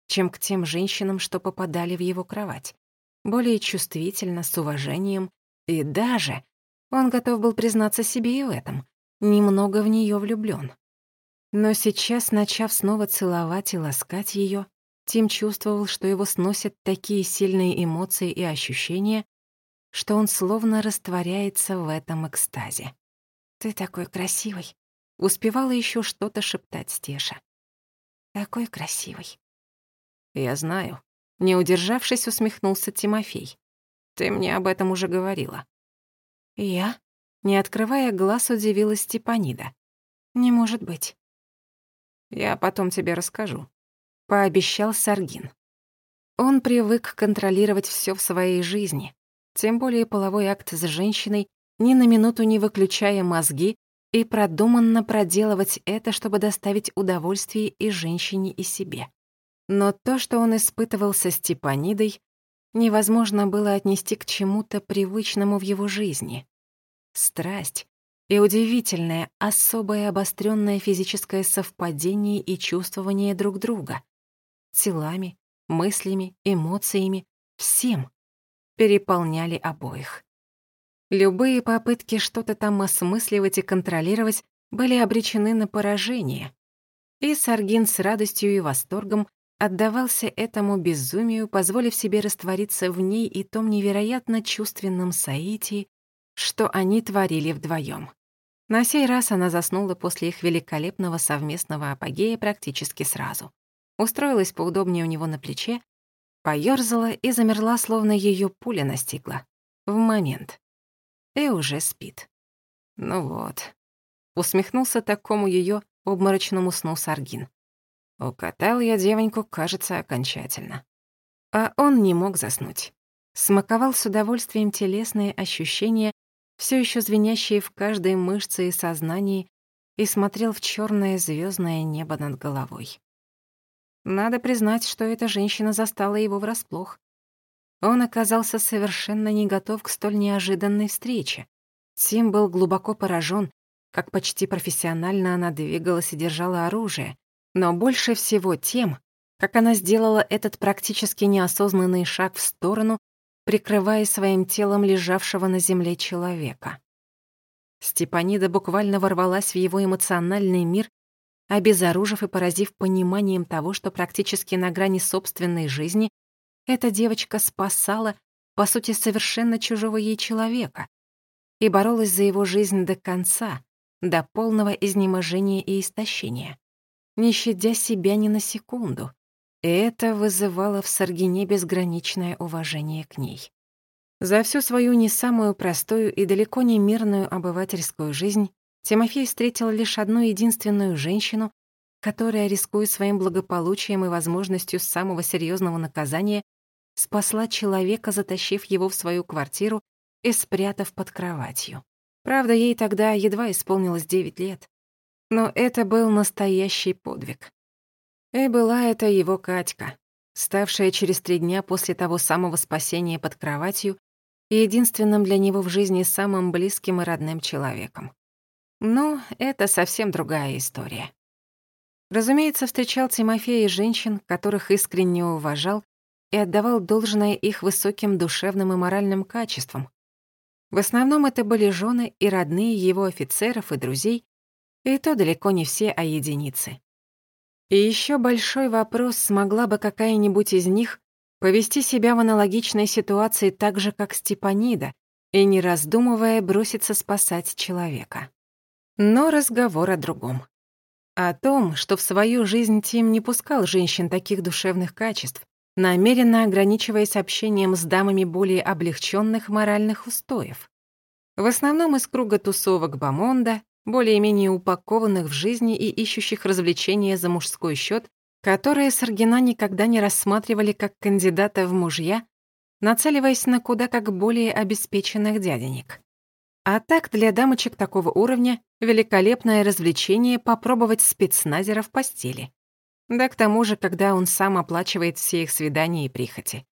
чем к тем женщинам, что попадали в его кровать. Более чувствительно, с уважением, и даже, он готов был признаться себе и в этом, немного в нее влюблён. Но сейчас, начав снова целовать и ласкать ее, Тим чувствовал, что его сносят такие сильные эмоции и ощущения, что он словно растворяется в этом экстазе. «Ты такой красивый!» Успевала еще что-то шептать Стеша. «Такой красивый!» «Я знаю», — не удержавшись, усмехнулся Тимофей. «Ты мне об этом уже говорила». «Я?» Не открывая глаз, удивилась Степанида. «Не может быть». «Я потом тебе расскажу», — пообещал Саргин. Он привык контролировать все в своей жизни, тем более половой акт с женщиной, ни на минуту не выключая мозги и продуманно проделывать это, чтобы доставить удовольствие и женщине, и себе. Но то, что он испытывал со Степанидой, невозможно было отнести к чему-то привычному в его жизни. Страсть и удивительное, особое обостренное физическое совпадение и чувствование друг друга. Телами, мыслями, эмоциями, всем переполняли обоих. Любые попытки что-то там осмысливать и контролировать были обречены на поражение. И Саргин с радостью и восторгом отдавался этому безумию, позволив себе раствориться в ней и том невероятно чувственном соитии, что они творили вдвоем. На сей раз она заснула после их великолепного совместного апогея практически сразу. Устроилась поудобнее у него на плече, поёрзала и замерла, словно её пуля настигла. В момент. И уже спит. Ну вот. Усмехнулся такому её обморочному сну Саргин. Укатал я девоньку, кажется, окончательно. А он не мог заснуть. Смаковал с удовольствием телесные ощущения, все еще звенящие в каждой мышце и сознании, и смотрел в черное звездное небо над головой. Надо признать, что эта женщина застала его врасплох. Он оказался совершенно не готов к столь неожиданной встрече. Тим был глубоко поражен, как почти профессионально она двигалась и держала оружие, но больше всего тем, как она сделала этот практически неосознанный шаг в сторону, прикрывая своим телом лежавшего на земле человека. Степанида буквально ворвалась в его эмоциональный мир, обезоружив и поразив пониманием того, что практически на грани собственной жизни эта девочка спасала, по сути, совершенно чужого ей человека и боролась за его жизнь до конца, до полного изнеможения и истощения не щадя себя ни на секунду. И это вызывало в Саргине безграничное уважение к ней. За всю свою не самую простую и далеко не мирную обывательскую жизнь Тимофей встретил лишь одну единственную женщину, которая, рискуя своим благополучием и возможностью самого серьезного наказания, спасла человека, затащив его в свою квартиру и спрятав под кроватью. Правда, ей тогда едва исполнилось девять лет. Но это был настоящий подвиг. И была это его Катька, ставшая через три дня после того самого спасения под кроватью единственным для него в жизни самым близким и родным человеком. Но это совсем другая история. Разумеется, встречал Тимофей и женщин, которых искренне уважал и отдавал должное их высоким душевным и моральным качествам. В основном это были жены и родные его офицеров и друзей, и то далеко не все, а единицы. И еще большой вопрос, смогла бы какая-нибудь из них повести себя в аналогичной ситуации так же, как Степанида, и, не раздумывая, броситься спасать человека. Но разговор о другом. О том, что в свою жизнь Тим не пускал женщин таких душевных качеств, намеренно ограничиваясь общением с дамами более облегченных моральных устоев. В основном из круга тусовок Бамонда, более-менее упакованных в жизни и ищущих развлечения за мужской счет, которые Саргина никогда не рассматривали как кандидата в мужья, нацеливаясь на куда как более обеспеченных дяденек. А так для дамочек такого уровня великолепное развлечение попробовать спецназера в постели. Да к тому же, когда он сам оплачивает все их свидания и прихоти.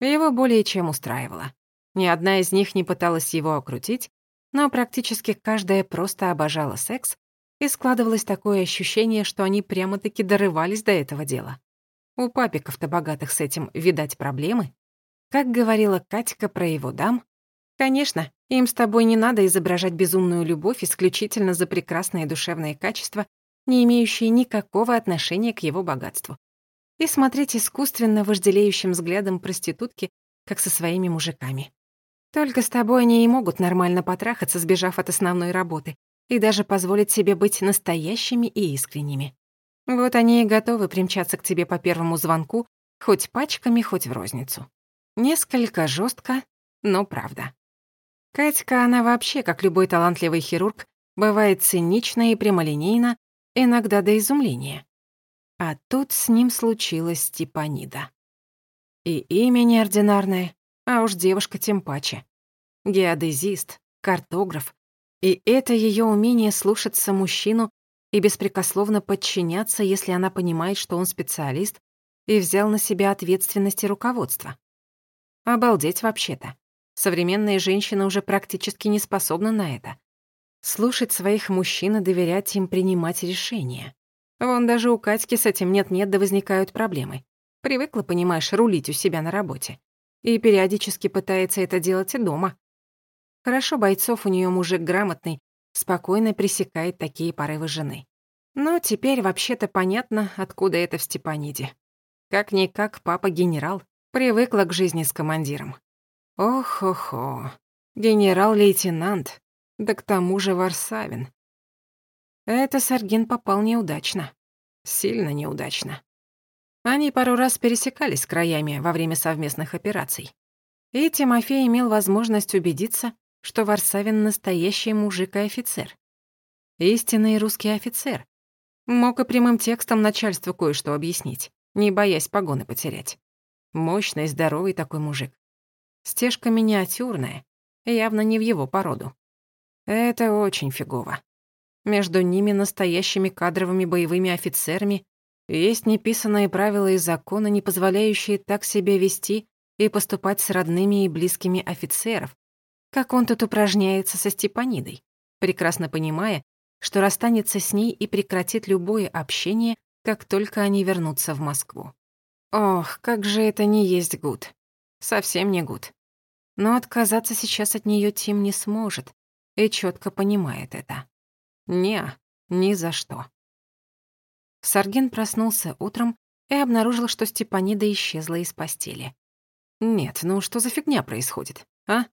Его более чем устраивало. Ни одна из них не пыталась его окрутить, но практически каждая просто обожала секс, и складывалось такое ощущение, что они прямо-таки дорывались до этого дела. У папиков-то богатых с этим, видать, проблемы. Как говорила Катька про его дам, конечно, им с тобой не надо изображать безумную любовь исключительно за прекрасные душевные качества не имеющие никакого отношения к его богатству, и смотреть искусственно вожделеющим взглядом проститутки, как со своими мужиками. Только с тобой они и могут нормально потрахаться, сбежав от основной работы, и даже позволить себе быть настоящими и искренними. Вот они и готовы примчаться к тебе по первому звонку, хоть пачками, хоть в розницу. Несколько жестко, но правда. Катька, она вообще, как любой талантливый хирург, бывает цинична и прямолинейна, иногда до изумления. А тут с ним случилась Степанида. И имя неординарное, а уж девушка тем паче. Геодезист, картограф. И это ее умение слушаться мужчину и беспрекословно подчиняться, если она понимает, что он специалист и взял на себя ответственность и руководство. Обалдеть вообще-то. Современные женщины уже практически не способны на это. Слушать своих мужчин и доверять им принимать решения. Вон даже у Катьки с этим нет-нет да возникают проблемы. Привыкла, понимаешь, рулить у себя на работе. И периодически пытается это делать и дома. Хорошо, бойцов у нее мужик грамотный, спокойно пресекает такие порывы жены. Но теперь вообще-то понятно, откуда это в Степаниде. Как-никак папа генерал, привыкла к жизни с командиром. Ох-хо-хо. Генерал-лейтенант. Да к тому же Варсавин. Это Саргин попал неудачно. Сильно неудачно. Они пару раз пересекались краями во время совместных операций. И Тимофей имел возможность убедиться, что Варсавин настоящий мужик и офицер. Истинный русский офицер. Мог и прямым текстом начальству кое-что объяснить, не боясь погоны потерять. Мощный, здоровый такой мужик. Стежка миниатюрная, явно не в его породу. Это очень фигово. Между ними, настоящими кадровыми боевыми офицерами, есть неписанные правила и законы, не позволяющие так себя вести и поступать с родными и близкими офицеров, как он тут упражняется со Степанидой, прекрасно понимая, что расстанется с ней и прекратит любое общение, как только они вернутся в Москву. Ох, как же это не есть Гуд. Совсем не гуд. Но отказаться сейчас от нее Тим не сможет и четко понимает это. Не, ни за что. Сарген проснулся утром и обнаружил, что Степанида исчезла из постели. Нет, ну что за фигня происходит, а?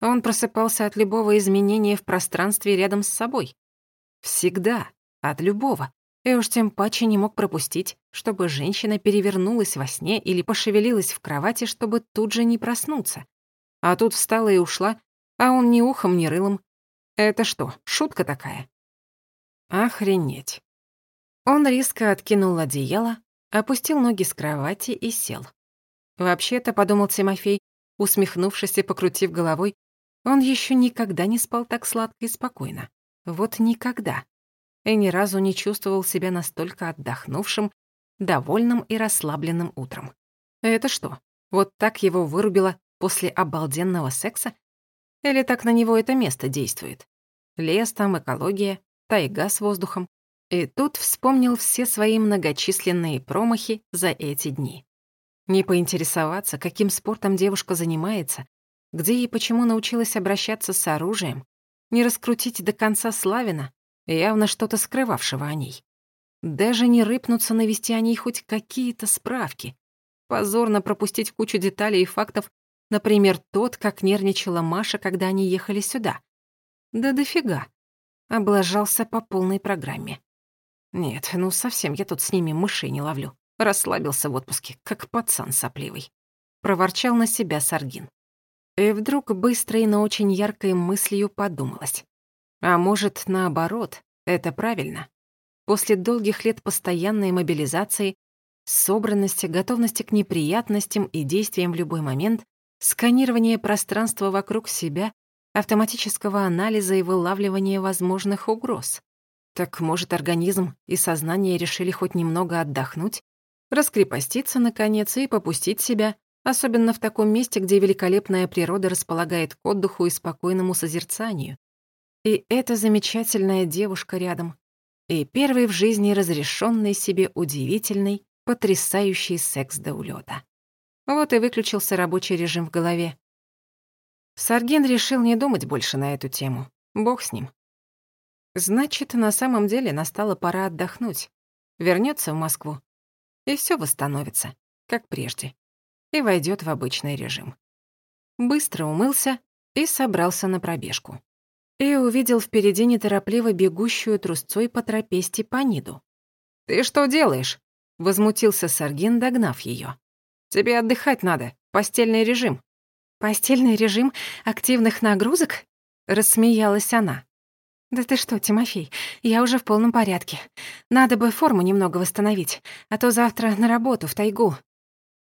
Он просыпался от любого изменения в пространстве рядом с собой. Всегда, от любого и уж тем паче не мог пропустить, чтобы женщина перевернулась во сне или пошевелилась в кровати, чтобы тут же не проснуться. А тут встала и ушла, а он ни ухом, ни рылом. Это что, шутка такая? Охренеть. Он резко откинул одеяло, опустил ноги с кровати и сел. Вообще-то, подумал Тимофей, усмехнувшись и покрутив головой, он еще никогда не спал так сладко и спокойно. Вот никогда и ни разу не чувствовал себя настолько отдохнувшим, довольным и расслабленным утром. Это что, вот так его вырубило после обалденного секса? Или так на него это место действует? Лес там, экология, тайга с воздухом. И тут вспомнил все свои многочисленные промахи за эти дни. Не поинтересоваться, каким спортом девушка занимается, где и почему научилась обращаться с оружием, не раскрутить до конца Славина, явно что-то скрывавшего о ней. Даже не рыпнуться навести о ней хоть какие-то справки. Позорно пропустить кучу деталей и фактов, например, тот, как нервничала Маша, когда они ехали сюда. Да дофига. Облажался по полной программе. Нет, ну совсем я тут с ними мышей не ловлю. Расслабился в отпуске, как пацан сопливый. Проворчал на себя Саргин. И вдруг быстрой, но очень яркой мыслью подумалось. А может, наоборот, это правильно. После долгих лет постоянной мобилизации, собранности, готовности к неприятностям и действиям в любой момент, сканирования пространства вокруг себя, автоматического анализа и вылавливания возможных угроз. Так, может, организм и сознание решили хоть немного отдохнуть, раскрепоститься, наконец, и попустить себя, особенно в таком месте, где великолепная природа располагает к отдыху и спокойному созерцанию, и эта замечательная девушка рядом. И первый в жизни разрешенный себе удивительный, потрясающий секс до улета. Вот и выключился рабочий режим в голове. Сарген решил не думать больше на эту тему. Бог с ним. Значит, на самом деле настала пора отдохнуть. Вернется в Москву, и все восстановится, как прежде, и войдет в обычный режим. Быстро умылся и собрался на пробежку. И увидел впереди неторопливо бегущую трусцой по тропе Степаниду. «Ты что делаешь?» — возмутился Саргин, догнав ее. «Тебе отдыхать надо, постельный режим». «Постельный режим активных нагрузок?» — рассмеялась она. «Да ты что, Тимофей, я уже в полном порядке. Надо бы форму немного восстановить, а то завтра на работу, в тайгу».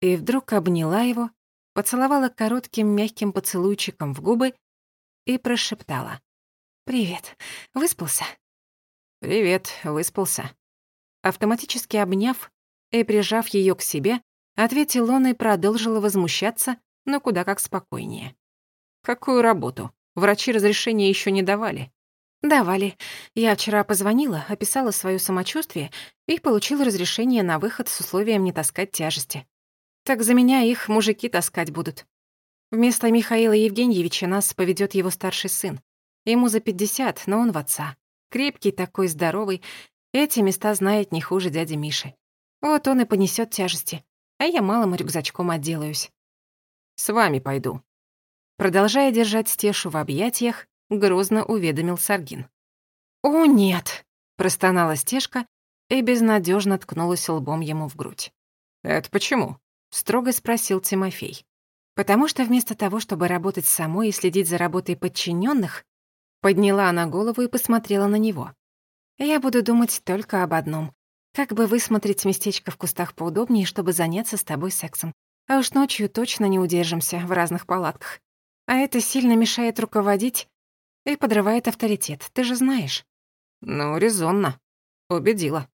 И вдруг обняла его, поцеловала коротким мягким поцелуйчиком в губы и прошептала. «Привет, выспался?» «Привет, выспался». Автоматически обняв и прижав ее к себе, ответил он и продолжила возмущаться, но куда как спокойнее. «Какую работу? Врачи разрешения еще не давали». «Давали. Я вчера позвонила, описала свое самочувствие и получила разрешение на выход с условием не таскать тяжести. Так за меня их мужики таскать будут. Вместо Михаила Евгеньевича нас поведет его старший сын. Ему за пятьдесят, но он в отца. Крепкий такой, здоровый. Эти места знает не хуже дяди Миши. Вот он и понесет тяжести, а я малым рюкзачком отделаюсь. «С вами пойду». Продолжая держать Стешу в объятиях, грозно уведомил Саргин. «О, нет!» — простонала Стешка и безнадежно ткнулась лбом ему в грудь. «Это почему?» — строго спросил Тимофей. «Потому что вместо того, чтобы работать самой и следить за работой подчиненных, подняла она голову и посмотрела на него. «Я буду думать только об одном. Как бы высмотреть местечко в кустах поудобнее, чтобы заняться с тобой сексом. А уж ночью точно не удержимся в разных палатках. А это сильно мешает руководить и подрывает авторитет, ты же знаешь». «Ну, резонно. Убедила».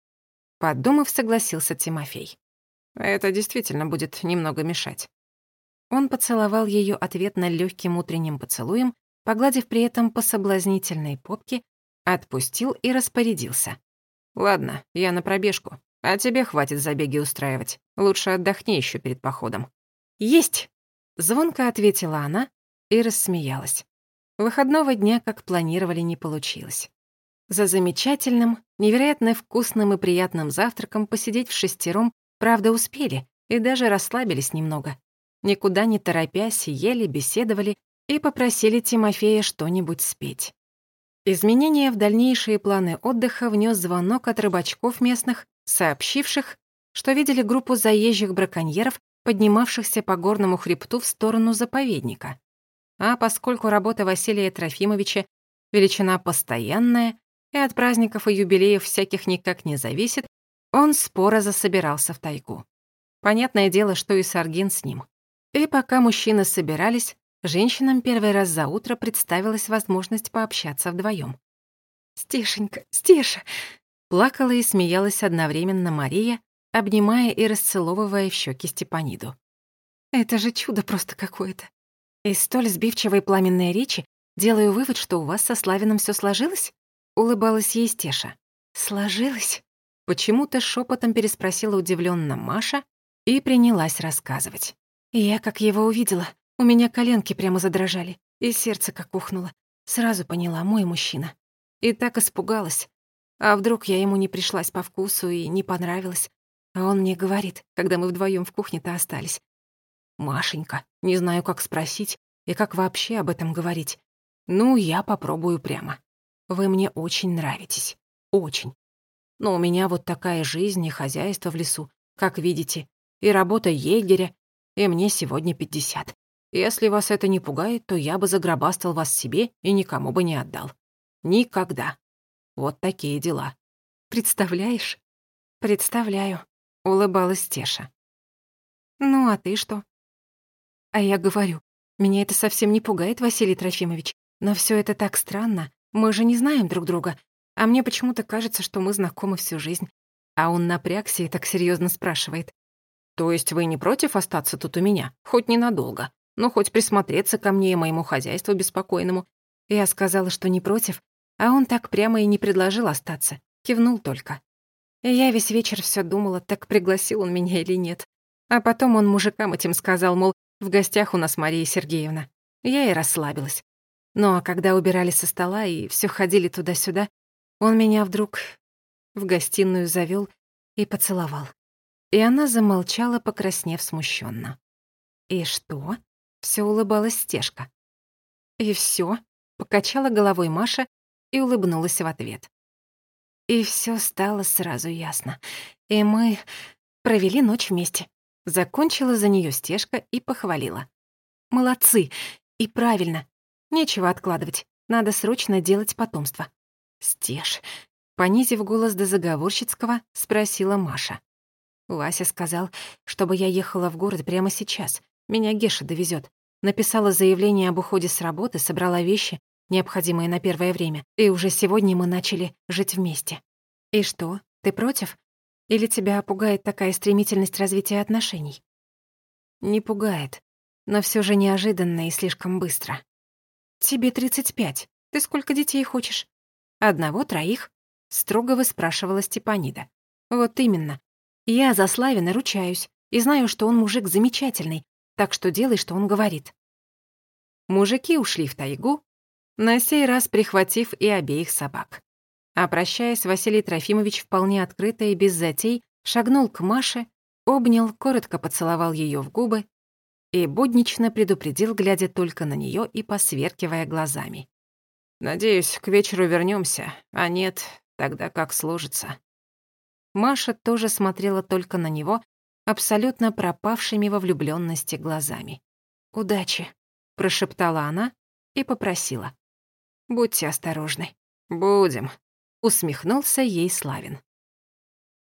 Подумав, согласился Тимофей. «Это действительно будет немного мешать». Он поцеловал ее ответно легким утренним поцелуем, погладив при этом по соблазнительной попке, отпустил и распорядился. «Ладно, я на пробежку, а тебе хватит забеги устраивать. Лучше отдохни еще перед походом». «Есть!» — звонко ответила она и рассмеялась. Выходного дня, как планировали, не получилось. За замечательным, невероятно вкусным и приятным завтраком посидеть в шестером, правда, успели и даже расслабились немного. Никуда не торопясь, ели, беседовали и попросили Тимофея что-нибудь спеть. Изменения в дальнейшие планы отдыха внес звонок от рыбачков местных, сообщивших, что видели группу заезжих браконьеров, поднимавшихся по горному хребту в сторону заповедника. А поскольку работа Василия Трофимовича величина постоянная и от праздников и юбилеев всяких никак не зависит, он споро засобирался в тайгу. Понятное дело, что и Саргин с ним. И пока мужчины собирались, женщинам первый раз за утро представилась возможность пообщаться вдвоем. «Стешенька, Стеша!» Плакала и смеялась одновременно Мария, обнимая и расцеловывая в щеки Степаниду. «Это же чудо просто какое-то. Из столь сбивчивой пламенной речи делаю вывод, что у вас со Славином все сложилось?» Улыбалась ей Стеша. «Сложилось?» Почему-то шепотом переспросила удивленно Маша и принялась рассказывать. «Я, как его увидела, у меня коленки прямо задрожали, и сердце как ухнуло. Сразу поняла, мой мужчина. И так испугалась. А вдруг я ему не пришлась по вкусу и не понравилась? А он мне говорит, когда мы вдвоем в кухне-то остались. «Машенька, не знаю, как спросить и как вообще об этом говорить. Ну, я попробую прямо. Вы мне очень нравитесь. Очень. Но у меня вот такая жизнь и хозяйство в лесу, как видите, и работа егеря, и мне сегодня пятьдесят. Если вас это не пугает, то я бы загробастал вас себе и никому бы не отдал. Никогда. Вот такие дела. Представляешь? Представляю, улыбалась Теша. Ну, а ты что? А я говорю, меня это совсем не пугает, Василий Трофимович. Но все это так странно. Мы же не знаем друг друга. А мне почему-то кажется, что мы знакомы всю жизнь. А он напрягся и так серьезно спрашивает. «То есть вы не против остаться тут у меня? Хоть ненадолго? Ну, хоть присмотреться ко мне и моему хозяйству беспокойному?» Я сказала, что не против, а он так прямо и не предложил остаться. Кивнул только. И я весь вечер все думала, так пригласил он меня или нет. А потом он мужикам этим сказал, мол, в гостях у нас Мария Сергеевна. Я и расслабилась. Ну а когда убирали со стола и все ходили туда-сюда, Он меня вдруг в гостиную завёл и поцеловал. И она замолчала, покраснев смущенно. «И что?» — всё улыбалась Стежка. «И всё?» — покачала головой Маша и улыбнулась в ответ. И всё стало сразу ясно. И мы провели ночь вместе. Закончила за неё Стежка и похвалила. «Молодцы! И правильно. Нечего откладывать. Надо срочно делать потомство». «Стеж», — понизив голос до заговорщицкого, спросила Маша. Вася сказал, чтобы я ехала в город прямо сейчас. Меня Геша довезет. Написала заявление об уходе с работы, собрала вещи, необходимые на первое время, и уже сегодня мы начали жить вместе. И что, ты против? Или тебя пугает такая стремительность развития отношений? Не пугает, но все же неожиданно и слишком быстро. Тебе 35. Ты сколько детей хочешь? Одного, троих? Строго выспрашивала Степанида. Вот именно. Я за Славина ручаюсь и знаю, что он мужик замечательный, так что делай, что он говорит. Мужики ушли в тайгу, на сей раз прихватив и обеих собак. А Василий Трофимович вполне открыто и без затей шагнул к Маше, обнял, коротко поцеловал ее в губы и буднично предупредил, глядя только на нее и посверкивая глазами. «Надеюсь, к вечеру вернемся, а нет, тогда как сложится». Маша тоже смотрела только на него, абсолютно пропавшими во влюблённости глазами. «Удачи», — прошептала она и попросила. «Будьте осторожны». «Будем», — усмехнулся ей Славин.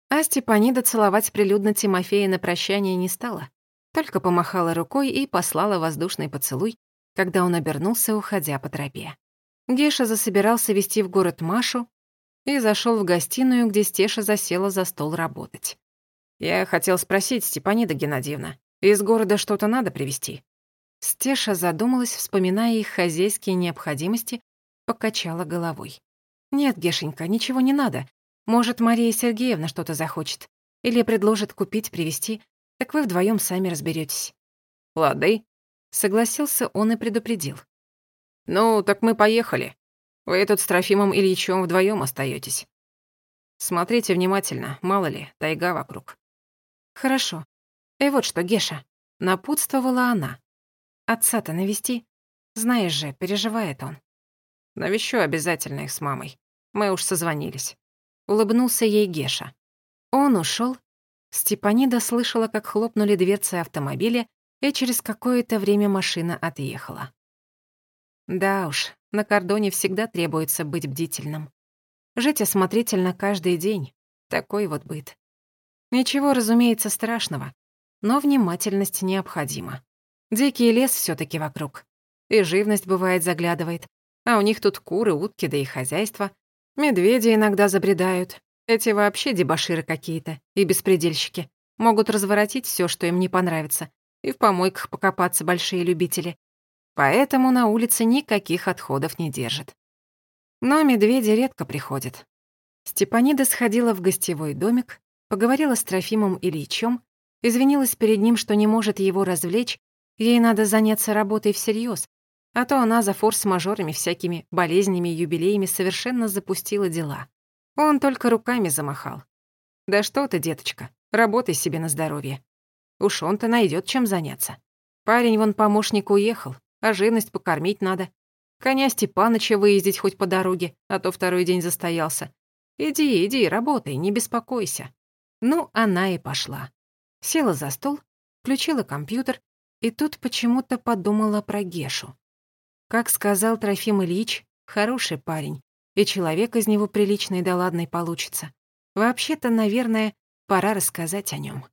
А Степанида целовать прилюдно Тимофея на прощание не стала, только помахала рукой и послала воздушный поцелуй, когда он обернулся, уходя по тропе. Геша засобирался вести в город Машу, и зашел в гостиную, где Стеша засела за стол работать. «Я хотел спросить, Степанида Геннадьевна, из города что-то надо привезти?» Стеша задумалась, вспоминая их хозяйские необходимости, покачала головой. «Нет, Гешенька, ничего не надо. Может, Мария Сергеевна что-то захочет. Или предложит купить, привезти. Так вы вдвоем сами разберетесь. «Лады», — согласился он и предупредил. «Ну, так мы поехали. Вы тут с Трофимом Ильичем вдвоем остаетесь. Смотрите внимательно, мало ли, тайга вокруг. Хорошо. И вот что, Геша, напутствовала она. Отца-то навести? Знаешь же, переживает он. Навещу обязательно их с мамой. Мы уж созвонились. Улыбнулся ей Геша. Он ушел. Степанида слышала, как хлопнули дверцы автомобиля, и через какое-то время машина отъехала. Да уж, на кордоне всегда требуется быть бдительным. Жить осмотрительно каждый день. Такой вот быт. Ничего, разумеется, страшного, но внимательность необходима. Дикий лес все таки вокруг. И живность бывает заглядывает. А у них тут куры, утки, да и хозяйство. Медведи иногда забредают. Эти вообще дебоширы какие-то и беспредельщики. Могут разворотить все, что им не понравится. И в помойках покопаться большие любители поэтому на улице никаких отходов не держит. Но медведи редко приходят. Степанида сходила в гостевой домик, поговорила с Трофимом Ильичем, извинилась перед ним, что не может его развлечь, ей надо заняться работой всерьез, а то она за форс-мажорами всякими болезнями и юбилеями совершенно запустила дела. Он только руками замахал. «Да что ты, деточка, работай себе на здоровье. Уж он-то найдет чем заняться. Парень вон помощник уехал, а живность покормить надо. Коня Степаныча выездить хоть по дороге, а то второй день застоялся. Иди, иди, работай, не беспокойся. Ну, она и пошла. Села за стол, включила компьютер, и тут почему-то подумала про Гешу. Как сказал Трофим Ильич, хороший парень, и человек из него приличный да ладный получится. Вообще-то, наверное, пора рассказать о нем.